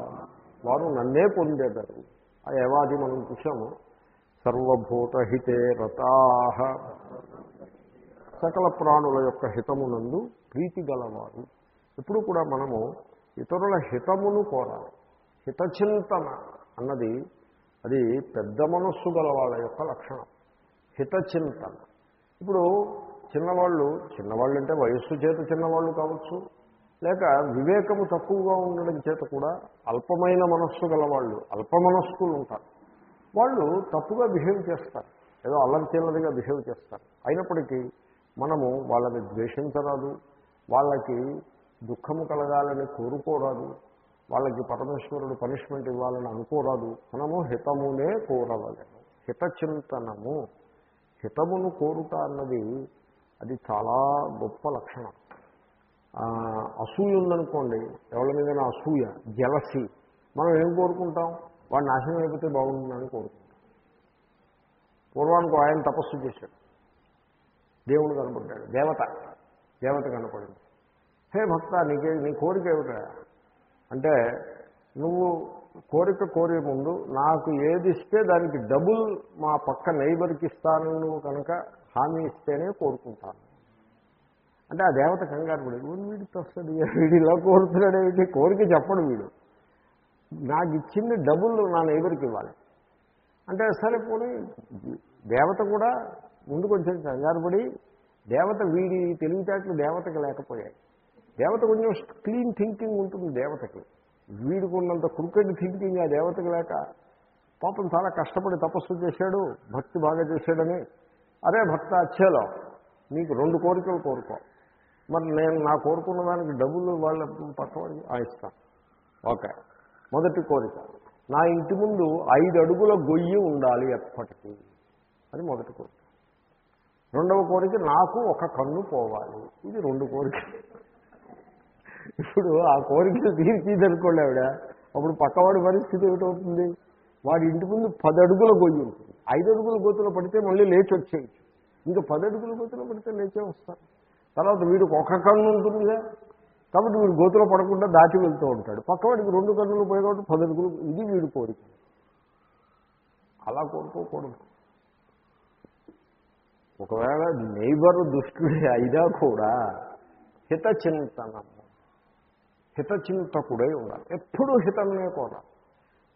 వారు నన్నే పొందేదారు. ఆ ఏవాది మనం చూసాము సర్వభూతహితే రతా సకల ప్రాణుల యొక్క హితమునందు ప్రీతి గలవారు. ఇప్పుడు కూడా మనము ఇతరుల హితమును కోరాలి. హితచింతన అన్నది అది పెద్ద మనస్సు గల వాళ్ళ యొక్క లక్షణం. హితచింతన. ఇప్పుడు చిన్నవాళ్ళు చిన్నవాళ్ళు అంటే వయస్సు చేత చిన్నవాళ్ళు కావచ్చు లేక వివేకము తక్కువగా ఉండడం చేత కూడా అల్పమైన మనస్సు గలవాళ్ళు అల్ప మనస్సులు ఉంటారు వాళ్ళు తప్పుగా బిహేవ్ చేస్తారు. ఏదో అల్లరిచిల్లరిగా బిహేవ్ చేస్తారు. అయినప్పటికీ మనము వాళ్ళని ద్వేషించరాదు. వాళ్ళకి దుఃఖము కలగాలని కోరుకోరాదు. వాళ్ళకి పరమేశ్వరుడు పనిష్మెంట్ ఇవ్వాలని అనుకోరాదు. మనము హితమునే కోరవలేము హితచింతనము. హితమును కోరుట అన్నది అది చాలా గొప్ప లక్షణం. అసూయ ఉందనుకోండి ఎవరి మీదైనా అసూయ జలసి మనం ఏం కోరుకుంటాం? వాడు నాశనం అయిపోతే బాగుంటుందని కోరుకుంటాం. పూర్వానికి ఆయన తపస్సు చేశాడు. దేవుడు కనపడ్డాడు. దేవత. దేవత కనపడింది. హే భక్త నీకే నీ కోరిక ఏమిటా? అంటే నువ్వు కోరిక కోరే ముందు నాకు ఏది ఇస్తే దానికి డబుల్ మా పక్క నైబర్కి ఇస్తాను నువ్వు కనుక హామీ ఇస్తేనే కోరుకుంటాను. అంటే ఆ దేవత కంగారు పడి "ఓ, వీడికి వస్తుంది వీడు ఇలా కోరుతున్నాడు కోరిక చెప్పడు వీడు. నాకు ఇచ్చింది డబుల్ నా నైబర్కి ఇవ్వాలి. అంటే సరే పోనీ దేవత కూడా ముందు కొంచెం కంగారు పడి దేవత వీడి తెలివితేటలు దేవతకి లేకపోయాయి. దేవత కొంచెం క్లీన్ థింకింగ్ ఉంటుంది దేవతకి. వీడికి ఉన్నంత క్రికెట్ థింకింగ్ ఆ దేవతకి లేక పాపం చాలా కష్టపడి తపస్సు చేశాడు భక్తి బాగా చేశాడని. అరే భక్త అచ్చేలో నీకు రెండు కోరికలు కోరుకో. మరి నేను నా కోరుకున్న దానికి డబ్బులు వాళ్ళ పక్కవాడికి ఆయిస్తాను ఇస్తాను ఓకే. మొదటి కోరిక. నా ఇంటి ముందు ఐదు అడుగుల గొయ్యి ఉండాలి ఎప్పటికీ. అది మొదటి కోరిక. రెండవ కోరిక నాకు ఒక కన్ను పోవాలి. ఇది రెండు కోరిక ఇప్పుడు ఆ కోరికలు తీర్చిదనుకోండి ఆవిడ. అప్పుడు పక్కవాడి పరిస్థితి ఏమిటవుతుంది? వాడి ఇంటి ముందు పది అడుగుల గొయ్యి ఉంటుంది. ఐదు అడుగుల గోతులో పడితే మళ్ళీ లేచి వచ్చేయచ్చు. ఇంకా పది అడుగుల గోతులో పడితే లేచే వస్తారు. తర్వాత వీడికి ఒక కన్ను ఉంటుందిగా. కాబట్టి వీడు గోతులో పడకుండా దాటి వెళ్తూ ఉంటాడు. పక్కవాడికి రెండు కన్నులు పోయి కాబట్టి పది అడుగులు ఇది వీడి కోరిక. అలా కోరుకోకూడదు. ఒకవేళ నైబర్ దుష్టుడి అయినా కూడా హితచింతనం. హితచింతకుడై ఉండాలి. ఎప్పుడూ హితమే కోరాలి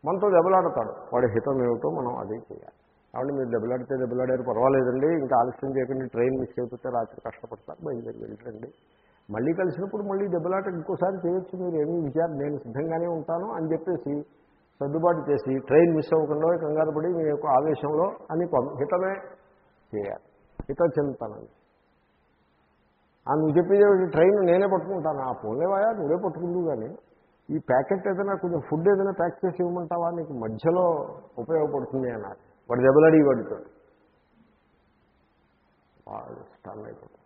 మనతో దెబ్బలాడతాడు. వాడి హితం ఏమిటో మనం అదే చేయాలి. కాబట్టి మీరు దెబ్బలాడితే దెబ్బలాడారు పర్వాలేదండి. ఇంకా ఆలస్యం చేయకుండా ట్రైన్ మిస్ అయిపోతే రాత్రి కష్టపడతారు. బయలుదేరి వెళ్ళండి మళ్ళీ కలిసినప్పుడు మళ్ళీ దెబ్బలాట ఇంకోసారి చేయొచ్చు. మీరు ఏమీ విచారం నేను సిద్ధంగానే ఉంటాను అని చెప్పేసి సర్దుబాటు చేసి ట్రైన్ మిస్ అవ్వకుండా కంగారు పడి మీ యొక్క ఆవేశంలో అని హితమే చేయాలి. హిత ఆ నువ్వు చెప్పేది ట్రైన్ నేనే పట్టుకుంటాను. ఆ పోలేవాయా నువ్వే పట్టుకుందు కానీ ఈ ప్యాకెట్ ఏదైనా కొంచెం ఫుడ్ ఏదైనా ప్యాక్ చేసి ఇవ్వమంటావా? నీకు మధ్యలో ఉపయోగపడుతుంది అన్నారు. వాడు దెబ్బలాడి వాడితో వాడు స్టన్ అయిపోతాడు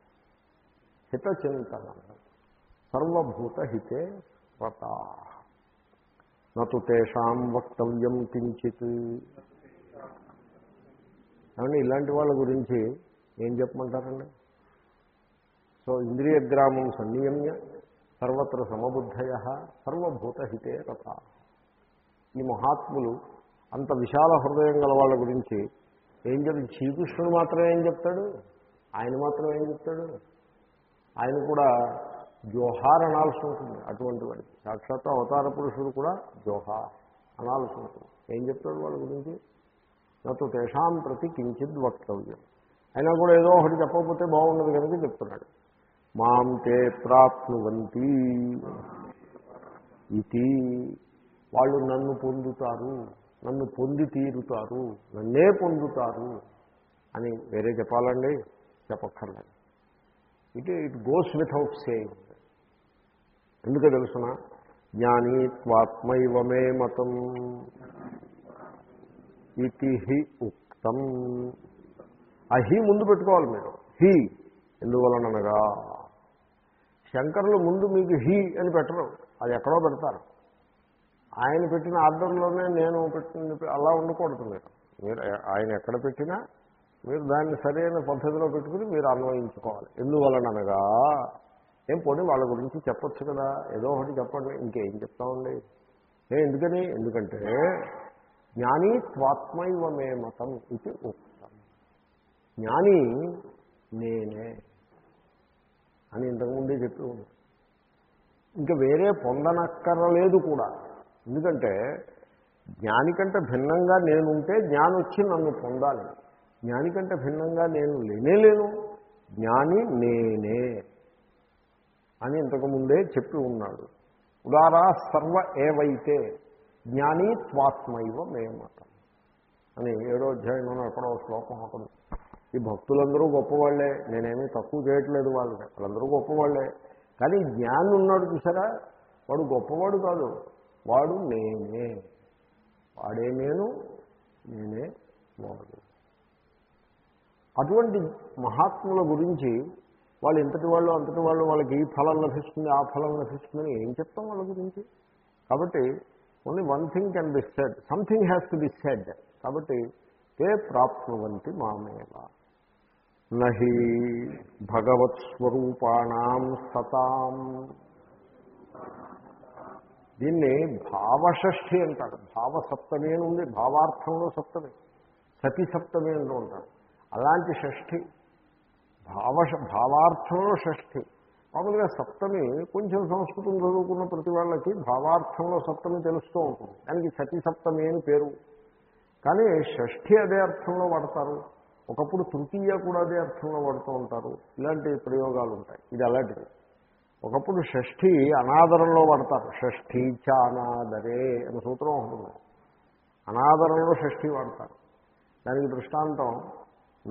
హిత చింతన సర్వభూత హితే వ్రత. నతు తేషాం వక్తవ్యం కించిత్. ఏమండి ఇలాంటి వాళ్ళ గురించి ఏం చెప్పమంటారండి? సో ఇంద్రియ గ్రామం సంనియమ్య సర్వత్ర సమబుద్ధయ సర్వభూతహితే రథ ఈ మహాత్ములు అంత విశాల హృదయం గల వాళ్ళ గురించి ఏం చెప్తాడు శ్రీకృష్ణుడు మాత్రం ఏం చెప్తాడు? ఆయన మాత్రం ఏం చెప్తాడు? ఆయన కూడా జోహార్ అనాల్సి ఉంటుంది అటువంటి వాడికి. సాక్షాత్ అవతార పురుషుడు కూడా జోహార్ అనాల్సి ఉంటుంది. ఏం చెప్తాడు వాళ్ళ గురించి? నాతో తేషాం ప్రతి కించిద్ వక్తవ్యం. అయినా కూడా ఏదో ఒకటి చెప్పకపోతే బాగుండదు కనుక చెప్తున్నాడు. మాం తే ప్రాప్నువంతి. ఇది వాళ్ళు నన్ను పొందుతారు నన్ను పొంది తీరుతారు నన్నే పొందుతారు అని వేరే చెప్పాలండి చెప్పక్కర్లేదు. It it goes without saying. ఎందుకు తెలుసిన? జ్ఞానీ త్వాత్మైవ మే మతం ఇది హి ఉక్తం. ఆ హి ముందు పెట్టుకోవాలి మీరు. హి ఎందువలనగా శంకరులు ముందు మీకు హీ అని పెట్టరు. అది ఎక్కడో పెడతారు. ఆయన పెట్టిన ఆర్డర్లోనే నేను పెట్టిన అలా ఉండకూడదు మీరు. మీరు ఆయన ఎక్కడ పెట్టినా మీరు దాన్ని సరైన పద్ధతిలో పెట్టుకుని మీరు అన్వయించుకోవాలి. ఎందువలనగా ఏం పోనీ వాళ్ళ గురించి చెప్పొచ్చు కదా. ఏదో ఒకటి చెప్పండి. ఇంకేం చెప్తామండి? ఏ ఎందుకని? ఎందుకంటే జ్ఞాని త్వాత్మైవ మే మతం ఇది ఉక్తం. జ్ఞాని నేనే. అని ఇంతకుముందే చెప్పి ఉంది ఇంకా వేరే పొందనక్కరలేదు కూడా. ఎందుకంటే జ్ఞాని కంటే భిన్నంగా నేనుంటే జ్ఞానం వచ్చి నన్ను పొందాలి. జ్ఞాని కంటే భిన్నంగా నేను లేనే లేను. జ్ఞాని నేనే అని ఇంతకుముందే చెప్పి ఉన్నాడు. ఉదారా సర్వ ఏవైతే జ్ఞాని త్వాత్మైవ మేమతం అని ఏడో అధ్యాయంలోనూ ఎక్కడో శ్లోకం అక్కడ ఈ భక్తులందరూ గొప్పవాళ్ళే. నేనేమీ తక్కువ చేయట్లేదు వాళ్ళని. వాళ్ళందరూ గొప్పవాళ్ళే. కానీ జ్ఞాని ఉన్నాడు చూసారా? వాడు గొప్పవాడు కాదు. వాడు నేనే. వాడే నేను నేనే వాడు. అటువంటి మహాత్ముల గురించి వాళ్ళు ఇంతటి వాళ్ళు అంతటి వాళ్ళు వాళ్ళకి ఈ ఫలం లభిస్తుంది ఆ ఫలం లభిస్తుందని ఏం చెప్తాం వాళ్ళ గురించి? కాబట్టి only one thing can be said something has to be said కాబట్టి తే ప్రాప్నువంతి మామేవ. నహి భగవత్స్వరూపాణం సతాం. దీన్ని భావషష్ఠి అంటారు. భావసప్తమి అని ఉంది భావార్థంలో సప్తమి. సతి సప్తమి అంటూ ఉంటారు. అలాంటి షష్ఠి భావ భావార్థంలో షష్ఠి. మామూలుగా సప్తమి కొంచెం సంస్కృతం చదువుకున్న ప్రతి వాళ్ళకి భావార్థంలో సప్తమి తెలుస్తూ ఉంటుంది. దానికి సతి సప్తమి అని పేరు. కానీ షష్ఠి అదే అర్థంలో వాడతారు. ఒకప్పుడు తృతీయ కూడా అదే అర్థంలో వాడుతూ ఉంటారు. ఇలాంటి ప్రయోగాలు ఉంటాయి ఇది అలాంటిది. ఒకప్పుడు షష్ఠి అనాదరంలో వాడతారు. షష్ఠి చ అనాదరే అని సూత్రం ఉంటుంది అనాదరంలో షష్ఠి వాడతారు. దానికి దృష్టాంతం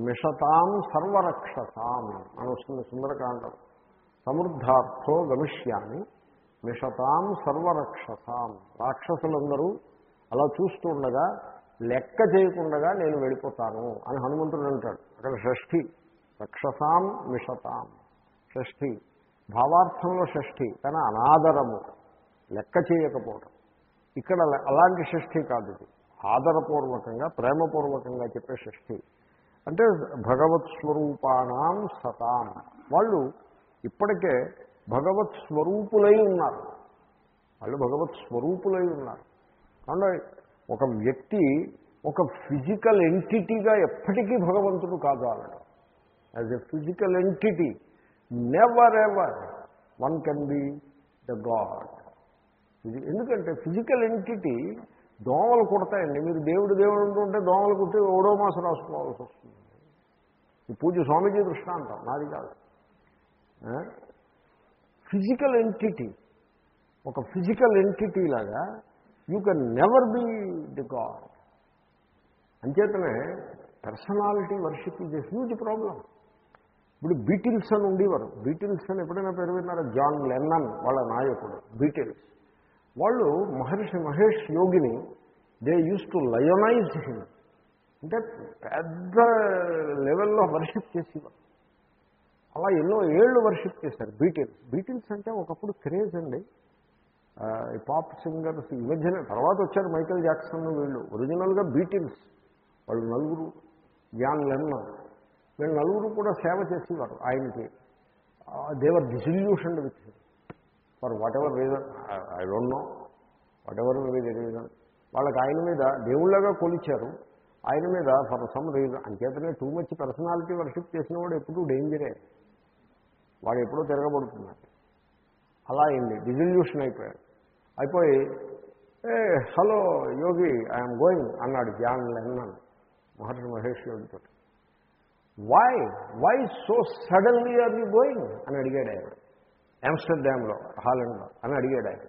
మిషతాం సర్వరక్షసాం అని వస్తుంది సుందరకాండం. సమృద్ధార్థో గమిష్యామి మిషతాం సర్వరక్షసాం. రాక్షసులందరూ అలా చూస్తూ ఉండగా లెక్క చేయకుండా నేను వెళ్ళిపోతాను అని హనుమంతుడు అంటాడు. అక్కడ షష్ఠి. రక్షసాం మిషతాం. షష్ఠి. భావార్థంలో షష్ఠి. కానీ అనాదరము. లెక్క చేయకపోవడం ఇక్కడ అలాంటి షష్ఠి కాదు ఆదరపూర్వకంగా ప్రేమపూర్వకంగా చెప్పే షష్ఠి. అంటే భగవత్ స్వరూపానాం సతాం. వాళ్ళు ఇప్పటికే భగవత్ స్వరూపులై ఉన్నారు. వాళ్ళు భగవత్ స్వరూపులై ఉన్నారు. కాబట్టి ఒక వ్యక్తి ఒక ఫిజికల్ ఎంటిటీగా ఎప్పటికీ భగవంతుడు కాదు as a physical entity never ever one can be the God ఎందుకంటే ఫిజికల్ ఎంటిటీ దోమలు కుడతాయండి. మీరు దేవుడు దేవుడు ఉంటుంటే దోమలు కుట్టి ఓడో మాసం రాసుకోవాల్సి వస్తుంది. ఈ పూజ స్వామీజీ దృష్టాంతం నాది కాదు. ఫిజికల్ ఎంటిటీ ఒక ఫిజికల్ ఎంటిటీ లాగా you can never be the God. అంచేతనే personality worship is a huge problem ఇప్పుడు బీటిల్స్ అని ఉండేవారు. బీటిల్స్ అని ఎప్పుడైనా పేరు విన్నారా? జాన్ లెన్నన్ వాళ్ళ నాయకుడు బీటిల్స్. వాళ్ళు మహర్షి మహేష్ యోగిని they use to lionize him. అంటే పెద్ద లెవెల్లో వర్షిప్ చేసేవారు. అలా ఎన్నో ఏళ్ళు వర్షిప్ చేశారు బీటిల్స్. బీటిల్స్ అంటే ఒకప్పుడు క్రేజ్ అండి. పాప్ సింగర్స్ ఈ మధ్యన తర్వాత వచ్చారు మైకేల్ జాక్సన్ వీళ్ళు. ఒరిజినల్గా బీటిల్స్. వాళ్ళు నలుగురు. జాన్ లెన్నన్ వీళ్ళు నలుగురు కూడా సేవ చేసేవారు ఆయనకి. They were disillusion with for whatever reason I don't know whatever reason వాళ్ళకి ఆయన మీద దేవుళ్ళగా కొలిచారు. ఆయన మీద ఫర్ సమ్ రీజన్ అంచేతనే టూ మచ్ పర్సనాలిటీ వర్షిప్ చేసిన వాడు ఎప్పుడూ డేంజరే వాడు ఎప్పుడూ తిరగబడుతున్నాడు. అలా అయింది. డిజల్యూషన్ అయిపోయాడు. అయిపోయి hey hello yogi I'm going అన్నాడు John Lennon Maharshi Mahesh యోగితో why why so suddenly are you going అని అడిగాడు ఆయన. ఆమ్స్టర్డామ్లో హాలండ్లో అని అడిగాడు ఆయన.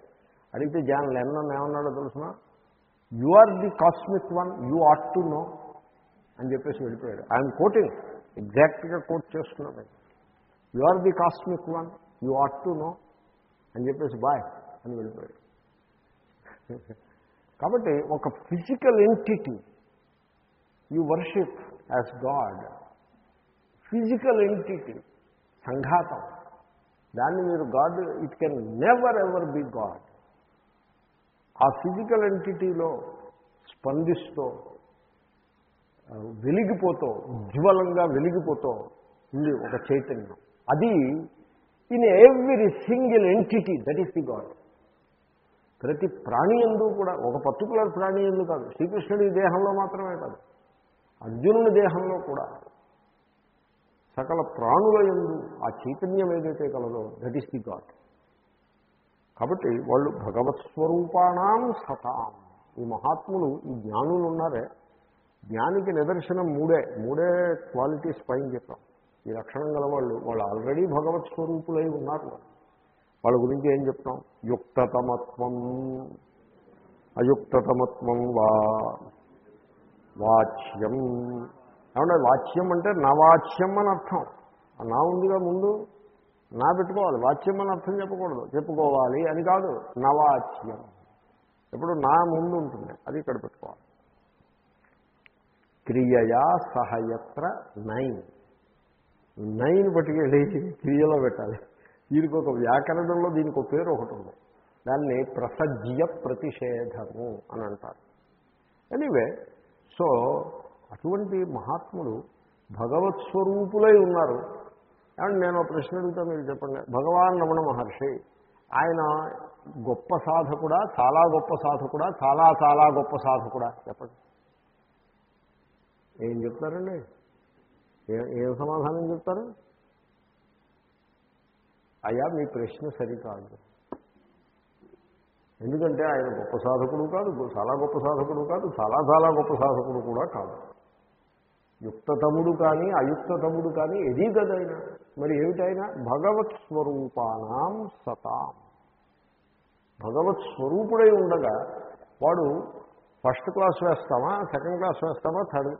అడిగితే జాన్ లెన్నన్ ఏమన్నాడో తెలుసిన? You are the cosmic one you ought to know అని చెప్పేసి వెళ్ళిపోయాడు. ఐఎమ్ కోటింగ్ ఎగ్జాక్ట్గా కోట్ చేస్తున్నాడు you are the cosmic one you ought to know అని చెప్పేసి బాయ్ అని వెళ్ళిపోయాడు. కాబట్టి ఒక physical entity you worship as God physical entity సంఘాతం. దాన్ని మీరు God it can never ever be God ఆ ఫిజికల్ ఎంటిటీలో స్పందిస్తూ వెలిగిపోతూ ఉజ్వలంగా వెలిగిపోతూ ఉంది ఒక చైతన్యం. అది in every single entity that is the God ప్రతి ప్రాణి ఎందు కూడా ఒక పర్టికులర్ ప్రాణి ఎందు కాదు. శ్రీకృష్ణుడి దేహంలో మాత్రమే కాదు. అర్జునుని దేహంలో కూడా. సకల ప్రాణుల ఎందు ఆ చైతన్యం ఏదైతే కలదో దట్ ఈస్ ది గాడ్ కాబట్టి వాళ్ళు భగవత్ స్వరూపాణం సతాం. ఈ మహాత్ములు ఈ జ్ఞానులు ఉన్నారే. జ్ఞానికి నిదర్శనం మూడే. మూడే క్వాలిటీస్ పైన చెప్పాం. ఈ లక్షణం గల వాళ్ళు వాళ్ళు ఆల్రెడీ భగవత్ స్వరూపులై ఉన్నారు. వాళ్ళ గురించి ఏం చెప్తాం? యుక్తతమత్వం. అయుక్తతమత్వం వా వాచ్యం. ఏమంటే వాచ్యం అంటే నవాచ్యం అని అర్థం. నా ఉందిగా ముందు నా పెట్టుకోవాలి. వాచ్యం అని అర్థం చెప్పకూడదు. చెప్పుకోవాలి అని కాదు. నవాచ్యం. ఎప్పుడు నా ముందు ఉంటుంది. అది ఇక్కడ పెట్టుకోవాలి. క్రియయా సహయత్ర నైన్. నైన్ పట్టుకెళ్ళి క్రియలో పెట్టాలి. దీనికి ఒక వ్యాకరణంలో దీనికి ఒక పేరు ఒకటి ఉంది. దాన్ని ప్రసజ్య ప్రతిషేధము అని అంటారు. ఎనీవే సో అటువంటి మహాత్ములు భగవత్ స్వరూపులై ఉన్నారు. ఏమంటే నేను ప్రశ్న అడుగుతా మీరు చెప్పండి. భగవాన్ రమణ మహర్షి ఆయన గొప్ప సాధకుడా చాలా గొప్ప సాధకుడా చాలా చాలా గొప్ప సాధకుడా? చెప్పండి. ఏం చెప్తారండి? ఏ- ఏం సమాధానం చెప్తారు? అయ్యా మీ ప్రశ్న సరికాదు. ఎందుకంటే ఆయన గొప్ప సాధకుడు కాదు చాలా గొప్ప సాధకుడు కాదు చాలా చాలా గొప్ప సాధకుడు కూడా కాదు. యుక్తతముడు కానీ అయుక్తతముడు కానీ ఎదీ కదైనా మరి ఏమిటైనా భగవత్ స్వరూపానాం సతాం. భగవత్ స్వరూపుడై ఉండగా వాడు ఫస్ట్ క్లాస్ వేస్తామా సెకండ్ క్లాస్ వేస్తామా థర్డ్?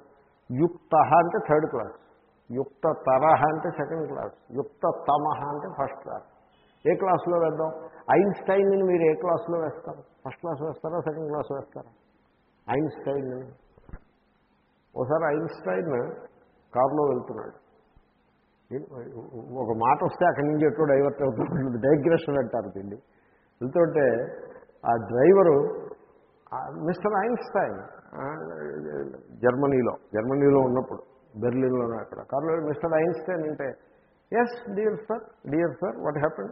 యుక్త అంటే థర్డ్ క్లాస్. యుక్త తరహ అంటే సెకండ్ క్లాస్ యుక్త తమహ అంటే ఫస్ట్ క్లాస్ ఏ క్లాస్లో వేద్దాం? ఐన్స్టైన్ని మీరు ఏ క్లాస్లో వేస్తారు? ఫస్ట్ క్లాస్ వేస్తారా? సెకండ్ క్లాస్ వేస్తారా? ఐన్స్టైన్ ఒకసారి ఐన్స్టైన్ కారులో వెళ్తున్నాడు. ఒక మాట వస్తే అక్కడి నుంచి ఎటు డైవర్ట్ అవుతుంది డైగ్రెషన్ అంటారు దీన్ని. వెళ్తుంటే ఆ డ్రైవరు ఆ మిస్టర్ ఐన్స్టైన్ జర్మనీలో జర్మనీలో ఉన్నప్పుడు బెర్లిన్లో అక్కడ కారులో మిస్టర్ ఐన్స్టైన్ అంటే yes dear sir dear sir what happen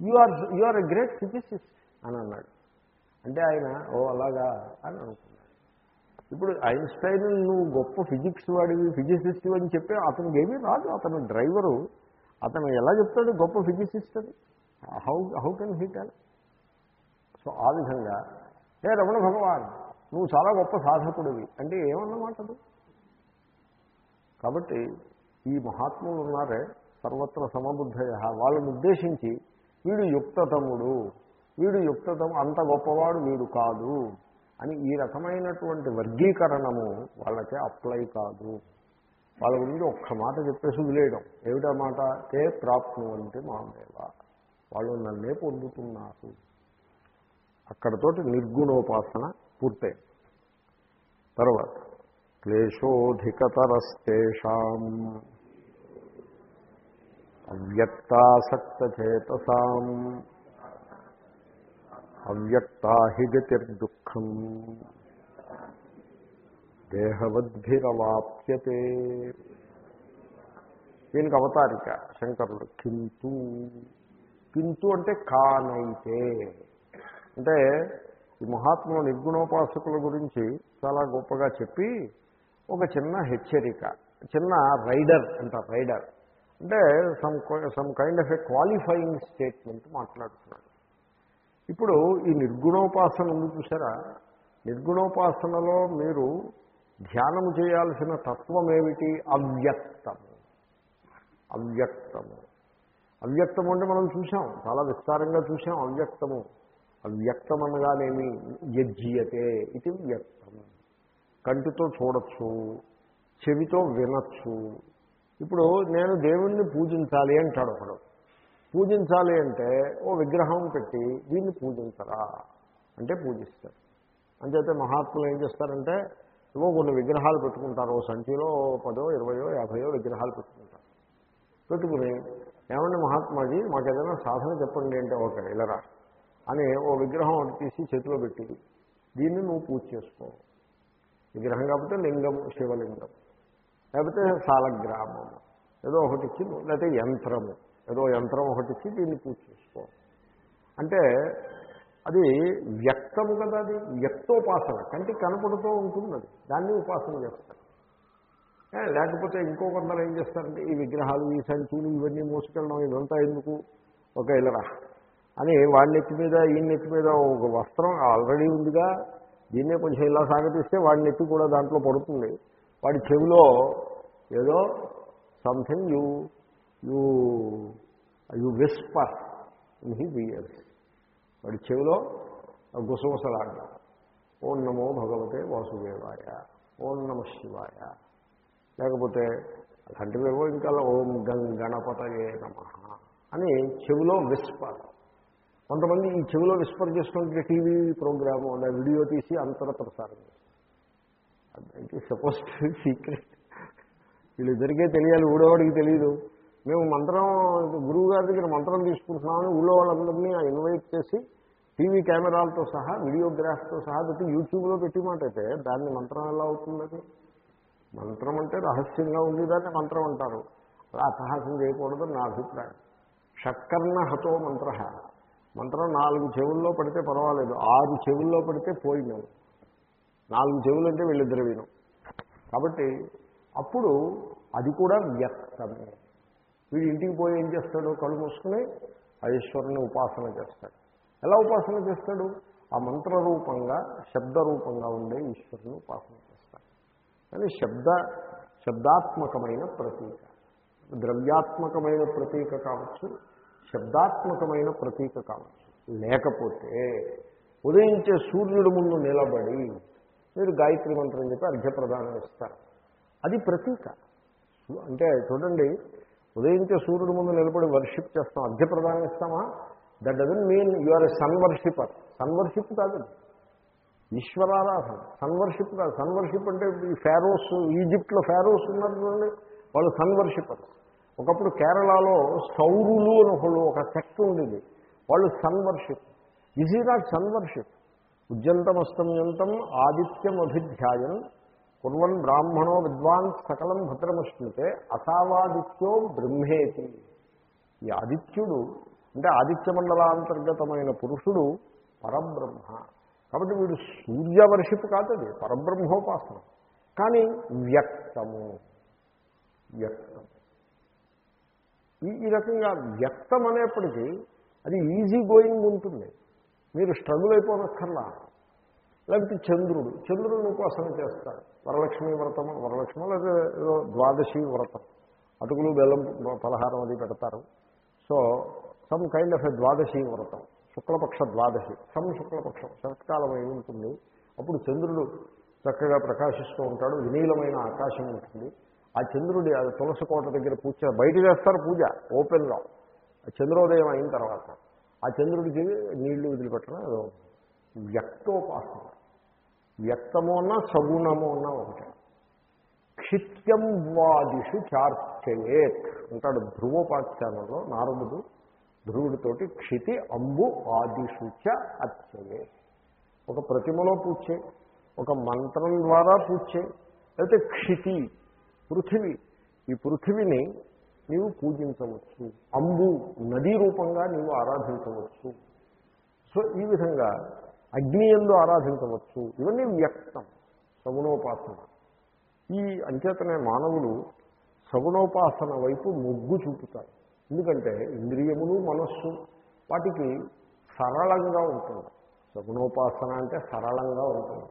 you are you are a great physicist అని అన్నాడు. అంటే ఆయన ఓ అలాగా అని అనుకున్నాడు. ఇప్పుడు ఐన్స్టైన్ నువ్వు గొప్ప ఫిజిక్స్ వాడివి ఫిజిసిస్ట్ అని చెప్పి అతనికి ఏమీ రాదు. అతను డ్రైవరు. అతను ఎలా చెప్తాడు గొప్ప ఫిజిసిస్ట్ అని? How how can he tell so ఆ విధంగా ఏ రమణ భగవాన్ నువ్వు చాలా గొప్ప సాధకుడివి. అంటే ఏమన్నమాట అది? కాబట్టి ఈ మహాత్ములు ఉన్నారే సర్వత్ర సమబుద్ధయ. వాళ్ళని ఉద్దేశించి వీడు యుక్తతముడు వీడు యుక్తతము అంత గొప్పవాడు వీడు కాదు అని ఈ రకమైనటువంటి వర్గీకరణము వాళ్ళకే అప్లై కాదు. వాళ్ళ గురించి ఒక్క మాట చెప్పేసి వదిలేయడం. ఏమిటా మాట? ఏ ప్రాప్నువంటి మామేవా. వాళ్ళు నన్నే పొందుతున్నారు. అక్కడతోటి నిర్గుణోపాసన పూర్తయి తర్వాత క్లేశోధికతరస్తేషాం. అవ్యక్తాసక్తచేతసాం. అవ్యక్తా దేహవద్భిరవాప్యతే. దీనికి అవతారిక శంకరుడు కింతు. కింతు అంటే కానైతే. అంటే ఈ మహాత్ములు నిర్గుణోపాసకుల గురించి చాలా గొప్పగా చెప్పి ఒక చిన్న హెచ్చరిక చిన్న రైడర్ అంట రైడర్. అంటే some some kind of a qualifying statement మాట్లాడుతున్నాడు. ఇప్పుడు ఈ నిర్గుణోపాసన ఉంది చూసారా? నిర్గుణోపాసనలో మీరు ధ్యానము చేయాల్సిన తత్వం ఏమిటి? అవ్యక్తము. అవ్యక్తము. అవ్యక్తము అంటే మనం చూసాం చాలా విస్తారంగా చూసాం అవ్యక్తము. అవ్యక్తం అనగానేమి యజ్జీయతే. ఇది వ్యక్తం. కంటితో చూడొచ్చు చెవితో వినొచ్చు. ఇప్పుడు నేను దేవుణ్ణి పూజించాలి అంటాడు ఒకడు. పూజించాలి అంటే ఓ విగ్రహం పెట్టి దీన్ని పూజించరా? అంటే పూజిస్తారు. అంచేతే మహాత్ములు ఏం చేస్తారంటే ఏవో కొన్ని విగ్రహాలు పెట్టుకుంటారు ఓ సంచిలో పదో ఇరవయో యాభయో విగ్రహాలు పెట్టుకుంటారు. పెట్టుకుని ఏమండి మహాత్మాజీ మాకు ఏదైనా సాధన చెప్పండి అంటే ఓకే ఇలరా అని ఓ విగ్రహం ఒకటి తీసి చేతిలో పెట్టి దీన్ని నువ్వు పూజ చేసుకో. విగ్రహం కాకపోతే లింగం శివలింగం. లేకపోతే సాలగ్రామం. ఏదో ఒకటి ఇచ్చి లేకపోతే యంత్రము. ఏదో యంత్రం ఒకటి ఇచ్చి దీన్ని పూజ చేసుకో. అంటే అది వ్యక్తము కదా అది. వ్యక్తోపాసన. కంటికి కనపడుతూ ఉంటుంది అది దాన్ని ఉపాసన చేస్తారు. లేకపోతే ఇంకో కొందరు ఏం చేస్తారంటే ఈ విగ్రహాలు ఈ సంచులు ఇవన్నీ మోసుకెళ్ళడం ఇదంతా ఎందుకు? ఒక ఇలరా అని వాళ్ళ నెత్తి మీద ఈ నెత్తి మీద ఒక వస్త్రం ఆల్రెడీ ఉందిగా. దీన్నే కొంచెం ఇలా సాగతీస్తే వాడి నెత్తి కూడా దాంట్లో పడుతుంది. వాడి చెవిలో ఏదో something you you you whisper in he bears వాడి చెవిలో గుసగుసలాడడం ఓం నమో భగవతే వాసుదేవాయ ఓం నమ శివాయ. లేకపోతే అలాంటివేవో ఇంకా ఓం గం గణపతయే నమ అని చెవిలో విస్పర్ కొంతమంది ఈ చెవిలో విస్పర్ చేసుకుంటే టీవీ ప్రోగ్రాము లేదా వీడియో తీసి అంతర ప్రసారం చేస్తారు. ఇట్ ఈస్ సపోజ్ సీక్రెట్ వీళ్ళిద్దరికే తెలియాలి ఊడోవాడికి తెలియదు మేము మంత్రం గురువు గారి దగ్గర మంత్రం తీసుకుంటున్నామని ఊళ్ళో వాళ్ళందరినీ ఇన్వైట్ చేసి టీవీ కెమెరాలతో సహా వీడియోగ్రాఫ్తో సహా పెట్టి యూట్యూబ్లో పెట్టి మాట అయితే దాన్ని మంత్రం ఎలా అవుతుంది మంత్రం అంటే రహస్యంగా ఉంది దాన్ని మంత్రం అంటారు. అలా అట్టహాసం చేయకూడదు నా అభిప్రాయం. షక్కర్ణ హతో మంత్ర. మంత్రం నాలుగు చెవుల్లో పడితే పర్వాలేదు ఆరు చెవుల్లో పడితే పోయినాం నాలుగు చెవులు అంటే వీళ్ళిద్దరు వినం కాబట్టి అప్పుడు అది కూడా వ్యక్తమే. వీడు ఇంటికి పోయి ఏం చేస్తాడు? కళ్ళు మూసుకుని ఆ ఈశ్వరుని ఉపాసన చేస్తాడు. ఎలా ఉపాసన చేస్తాడు? ఆ మంత్ర రూపంగా శబ్ద రూపంగా ఉండే ఈశ్వరుని ఉపాసన చేస్తాడు. కానీ శబ్ద శబ్దాత్మకమైన ప్రతీక. ద్రవ్యాత్మకమైన ప్రతీక కావచ్చు శబ్దాత్మకమైన ప్రతీక కావచ్చు. లేకపోతే ఉదయించే సూర్యుడు ముందు నిలబడి మీరు గాయత్రి మంత్రం చెప్పి అర్ఘ్యప్రదానం ఇస్తారు. అది ప్రతీక. అంటే చూడండి ఉదయించే సూర్యుడు ముందు నిలబడి వర్షిప్ చేస్తాం అర్ఘ్యప్రదానం ఇస్తామా? That doesn't mean you are a sun worshipper sun worship కాదు. ఈశ్వరారాధన. సన్ వర్షిప్ కాదు. సన్ వర్షిప్ అంటే ఈ ఫారోస్ ఈజిప్ట్లో ఫారోస్ ఉన్నారు చూడండి వాళ్ళు సన్ వర్షిపర్ ఒకప్పుడు కేరళలో సౌరులు అని ఒకళ్ళు ఒక సెక్ట్ ఉండేది. వాళ్ళు sun worship. This is not sun worship? Worship ఉద్యంతమస్తమ్యంతం ఆదిత్యం అభిధ్యాయం. కుర్వన్ బ్రాహ్మణో విద్వాన్ సకలం భద్రమశ్నుతే అసావాదిత్యో బ్రహ్మేతి. ఈ ఆదిత్యుడు అంటే ఆదిత్య మండలాంతర్గతమైన పురుషుడు పరబ్రహ్మ. కాబట్టి వీడు సూర్యవర్షిపు వర్షిప్ కాదది పరబ్రహ్మోపాసనం. కానీ వ్యక్తము. వ్యక్తం ఈ ఈ రకంగా వ్యక్తం అనేప్పటికీ అది ఈజీ గోయింగ్ ఉంటుంది. మీరు స్ట్రగుల్ అయిపోనక్కర్లా. లేకపోతే చంద్రుడు చంద్రుడిని ఉపాసన చేస్తారు వరలక్ష్మి వ్రతం వరలక్ష్మి లేదా ఏదో ద్వాదశి వ్రతం? అటుకులు బెల్లం పలహారం అది పెడతారు. So some kind of a ద్వాదశి వ్రతం. శుక్లపక్ష ద్వాదశి. సమ్ శుక్లపక్షం. శరత్కాలం అయి ఉంటుంది. అప్పుడు చంద్రుడు చక్కగా ప్రకాశిస్తూ ఉంటాడు. వినీలమైన ఆకాశం ఉంటుంది. ఆ చంద్రుడి అది తులసి కోట దగ్గర పూజ బయట చేస్తారు పూజ ఓపెన్లో చంద్రోదయం అయిన తర్వాత. ఆ చంద్రుడికి నీళ్ళు వదిలిపెట్టడం అదో వ్యక్తోపాసన. వ్యక్తము అన్నా సగుణము అన్నా ఒకటే. క్షిత్యం వాదిషు చార్చయేత్ అంటాడు ధ్రువోపాఖ్యానంలో నారదుడు. ధ్రువుడితోటి క్షితి అంబు ఆదిషు చ అర్చయే ఒక ప్రతిమలో పూజే ఒక మంత్రం ద్వారా పూజే లేకపోతే క్షితి పృథివీ. ఈ పృథివిని నీవు పూజించవచ్చు. అంబు నదీ రూపంగా నీవు ఆరాధించవచ్చు. సో ఈ విధంగా అగ్ని ఎందు ఆరాధించవచ్చు. ఇవన్నీ వ్యక్తం. సగుణోపాసన ఈ అంచేతనే మానవులు సగుణోపాసన వైపు మొగ్గు చూపుతారు. ఎందుకంటే ఇంద్రియములు మనస్సు వాటికి సరళంగా ఉంటుంది. సగుణోపాసన అంటే సరళంగా ఉంటుంది.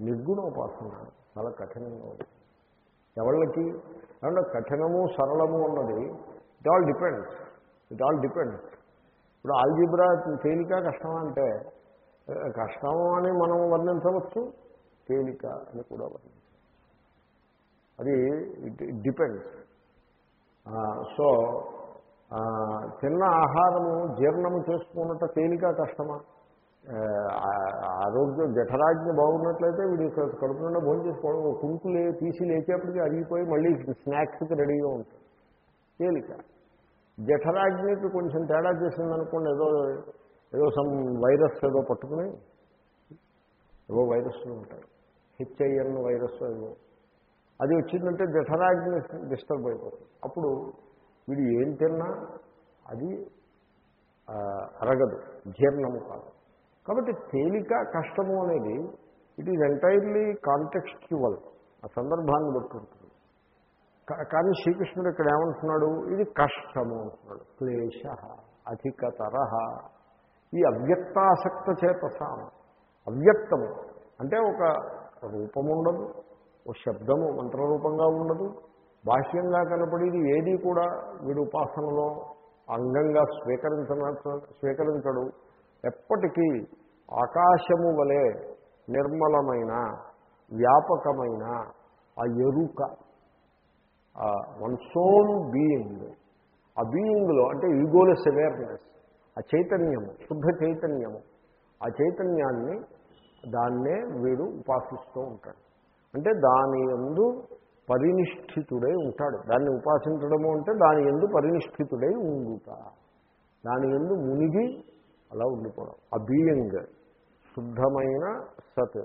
నిర్గుణోపాసన చాలా కఠినంగా ఉంటుంది. ఎవళ్ళకి? ఏమన్నా కఠినము సరళము ఉన్నది it all depends it all depends ఇప్పుడు ఆల్జిబ్రా తేలిక కష్టమా అంటే కష్టం అని మనం వర్ణించవచ్చు తేలిక అని కూడా వర్ణించవచ్చు. అది ఇట్ డిపెండ్స్ సో తిన్న ఆహారము జీర్ణము చేసుకున్నట్ట తేలిక కష్టమా? ఆరోగ్యం జఠరాజ్ఞ బాగున్నట్లయితే వీడి కడుపు నుండి భోజనం చేసుకోవడం కుంకు లే తీసి లేచేప్పటికి అరిగిపోయి మళ్ళీ స్నాక్స్కి రెడీగా ఉంటుంది తేలిక. జఠరాజ్ఞకి కొంచెం తేడా చేసిందనుకోండి ఏదో ఏదో సమ్ వైరస్ ఏదో పట్టుకుని ఏవో వైరస్లు ఉంటాయి. హెచ్ఐఎన్ వైరస్ ఏదో అది వచ్చిందంటే జఠరాజ్ఞ డిస్టర్బ్ అయిపోతుంది అప్పుడు వీడు ఏం తిన్నా అది అరగదు. జీర్ణము కాదు. కాబట్టి తేలిక కష్టము అనేది ఇట్ ఈజ్ ఎంటైర్లీ కాంటెక్స్చువల్ ఆ సందర్భాన్ని బట్టి ఉంటుంది. కానీ శ్రీకృష్ణుడు ఇక్కడ ఏమంటున్నాడు? ఇది కష్టము అంటున్నాడు. క్లేశ అధికతర. ఈ అవ్యక్తాసక్త చేతసాం. అవ్యక్తము. అంటే ఒక రూపము ఉండదు ఓ శబ్దము మంత్రరూపంగా ఉండదు. బాహ్యంగా కనపడేది ఏది కూడా వీడు ఉపాసనలో అంగంగా స్వీకరించ స్వీకరించడు. ఎప్పటికీ ఆకాశము వలె నిర్మలమైన వ్యాపకమైన ఆ ఎరుక వన్ సోన్ బీయింగ్ ఆ బీయింగ్లో అంటే ఈగోలెస్ అవేర్నెస్ ఆ చైతన్యము శుద్ధ చైతన్యము. ఆ చైతన్యాన్ని దాన్నే వీడు ఉపాసిస్తూ ఉంటాడు. అంటే దాని ఎందు పరినిష్ఠితుడై ఉంటాడు. దాన్ని ఉపాసించడము అంటే దాని ఎందు పరినిష్ఠితుడై ఉండుట. దాని ఎందు మునిగి అలా ఉండిపోవడం. ఆ బీయింగ్ శుద్ధమైన సత్.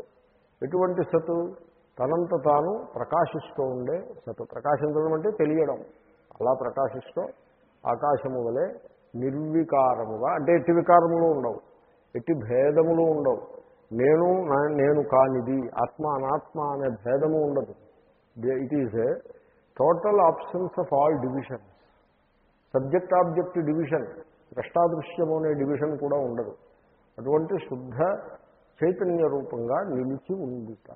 ఎటువంటి సత్? తనంత తాను ప్రకాశిస్తూ ఉండే సత్. ప్రకాశించడం అంటే తెలియడం. అలా ప్రకాశిస్తూ ఆకాశము వలె నిర్వికారముగా అంటే ఎట్టి వికారములు ఉండవు. ఎట్టి భేదములు ఉండవు. నేను నేను కానిది ఆత్మ అనాత్మ అనే భేదము ఉండదు. It is a total options of all divisions subject object division ద్రష్టాదృశ్యము అనే డివిజన్ కూడా ఉండదు. అటువంటి శుద్ధ చైతన్య రూపంగా నిలిచి ఉండుట.